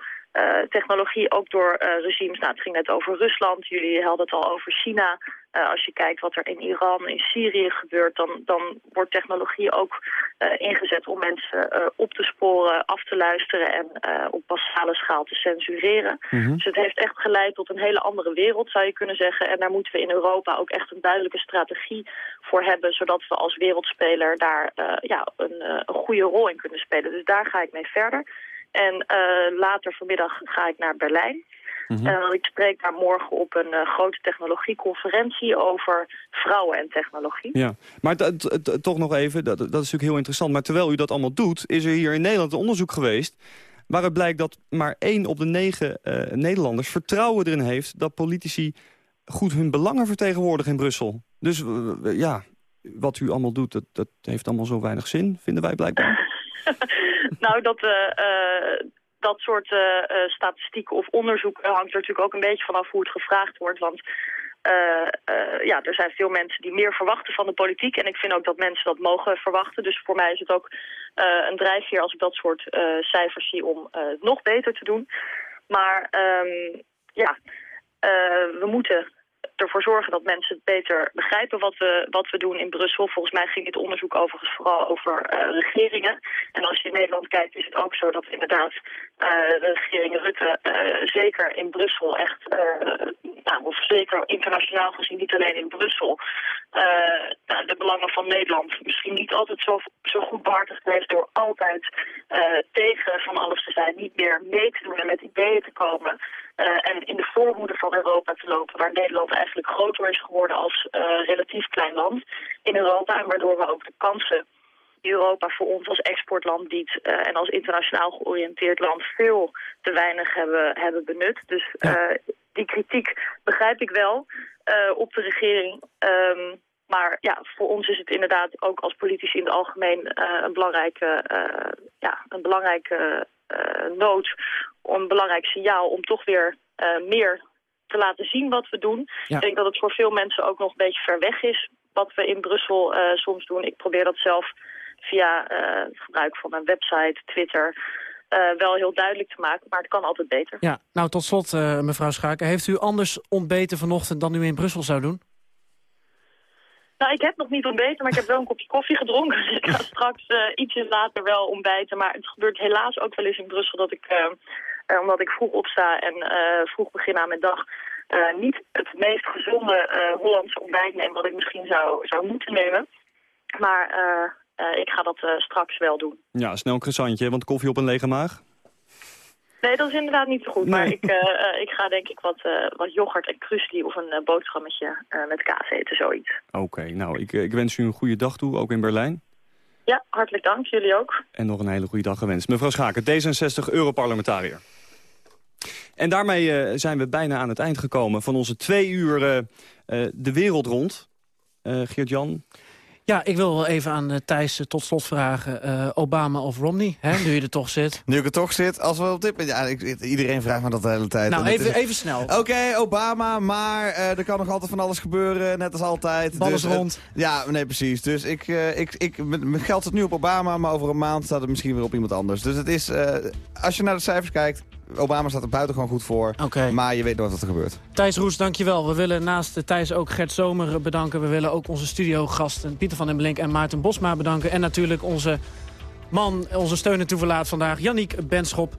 technologie ook door uh, regimes, nou het ging net over Rusland, jullie hadden het al over China. Uh, als je kijkt wat er in Iran, in Syrië gebeurt, dan, dan wordt technologie ook ingezet om mensen op te sporen, af te luisteren en op basale schaal te censureren. Mm -hmm. Dus het heeft echt geleid tot een hele andere wereld, zou je kunnen zeggen. En daar moeten we in Europa ook echt een duidelijke strategie voor hebben, zodat we als wereldspeler daar ja, een, een goede rol in kunnen spelen. Dus daar ga ik mee verder. En uh, later vanmiddag ga ik naar Berlijn. Mm -hmm. Ik spreek daar morgen op een uh, grote technologieconferentie over vrouwen en technologie. Ja, maar toch nog even, dat, dat is natuurlijk heel interessant. Maar terwijl u dat allemaal doet, is er hier in Nederland een onderzoek geweest... waaruit blijkt dat maar één op de negen uh, Nederlanders vertrouwen erin heeft... dat politici goed hun belangen vertegenwoordigen in Brussel. Dus ja, wat u allemaal doet, dat, dat heeft allemaal zo weinig zin, vinden wij blijkbaar. nou, dat, uh, uh, dat soort uh, statistieken of onderzoeken hangt er natuurlijk ook een beetje vanaf hoe het gevraagd wordt. Want ja, er zijn veel mensen die meer verwachten van de politiek. En ik vind ook dat mensen dat mogen verwachten. Dus voor mij is het ook een drijfveer als ik dat soort cijfers zie om het nog beter te doen. Maar um, ja, we moeten ervoor zorgen dat mensen het beter begrijpen wat we, wat we doen in Brussel. Volgens mij ging dit onderzoek overigens vooral over uh, regeringen. En als je in Nederland kijkt is het ook zo dat inderdaad uh, de regering Rutte uh, zeker in Brussel echt, nou, of zeker internationaal gezien, niet alleen in Brussel, nou, de belangen van Nederland misschien niet altijd zo, zo goed behartigd heeft door altijd tegen van alles te zijn, niet meer mee te doen en met ideeën te komen. Uh, en in de voorhoede van Europa te lopen, waar Nederland eigenlijk groter is geworden als uh, relatief klein land in Europa. En waardoor we ook de kansen die Europa voor ons als exportland biedt uh, en als internationaal georiënteerd land veel te weinig hebben, hebben benut. Dus ja. die kritiek begrijp ik wel op de regering. Um, maar ja, voor ons is het inderdaad ook als politici in het algemeen een belangrijke, ja, een belangrijke nood een belangrijk signaal om toch weer uh, meer te laten zien wat we doen. Ja. Ik denk dat het voor veel mensen ook nog een beetje ver weg is wat we in Brussel uh, soms doen. Ik probeer dat zelf via het gebruik van mijn website, Twitter... wel heel duidelijk te maken, maar het kan altijd beter. Ja, nou tot slot mevrouw Schaken. Heeft u anders ontbeten vanochtend dan u in Brussel zou doen? Nou, ik heb nog niet ontbeten, maar ik heb wel een kopje koffie gedronken. Dus ik ga straks uh, ietsjes later wel ontbijten. Maar het gebeurt helaas ook wel eens in Brussel dat ik, uh, uh, omdat ik vroeg opsta en vroeg begin aan mijn dag... niet het meest gezonde Hollandse ontbijt neem wat ik misschien zou, zou moeten nemen. Maar ik ga dat straks wel doen. Ja, snel een want koffie op een lege maag? Nee, dat is inderdaad niet zo goed. Nee. Maar ik, uh, ik ga denk ik wat, uh, wat yoghurt en krusli of een uh, boterhammetje met kaas eten, zoiets. Oké, okay, nou, ik, ik wens u een goede dag toe, ook in Berlijn. Ja, hartelijk dank. Jullie ook. En nog een hele goede dag gewenst. Mevrouw Schaken, D66 Europarlementariër. En daarmee zijn we bijna aan het eind gekomen van onze twee uur de wereld rond. Geert-Jan? Ja, ik wil wel even aan uh, Thijs uh, tot slot vragen. Uh, Obama of Romney, hè, nu je er toch zit? Nu ik er toch zit, als we op dit moment... Ja, ik, iedereen vraagt me dat de hele tijd. Nou, even, is... even snel. Oké, okay, Obama, maar er kan nog altijd van alles gebeuren, net als altijd. Ballen dus, rond. ja, nee, precies. Dus ik, ik, ik, mijn geld zit nu op Obama, maar over een maand staat het misschien weer op iemand anders. Dus het is, als je naar de cijfers kijkt, Obama staat er buiten gewoon goed voor. Okay. Maar je weet nooit wat er gebeurt. Thijs Roes, dankjewel. We willen naast Thijs ook Gert Zomer bedanken. We willen ook onze studiogasten Pieter van den Blink en Maarten Bosma bedanken. En natuurlijk onze man, onze steun en toeverlaat vandaag, Yannick Benschop.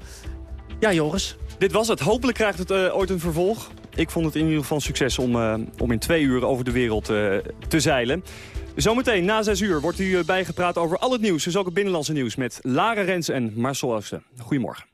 Ja, Joris. Dit was het. Hopelijk krijgt het uh, ooit een vervolg. Ik vond het in ieder geval een succes om, uh, om in twee uur over de wereld uh, te zeilen. Zometeen na zes uur wordt u bijgepraat over al het nieuws. Dus ook het binnenlandse nieuws met Lara Rens en Marcel Oosten. Goedemorgen.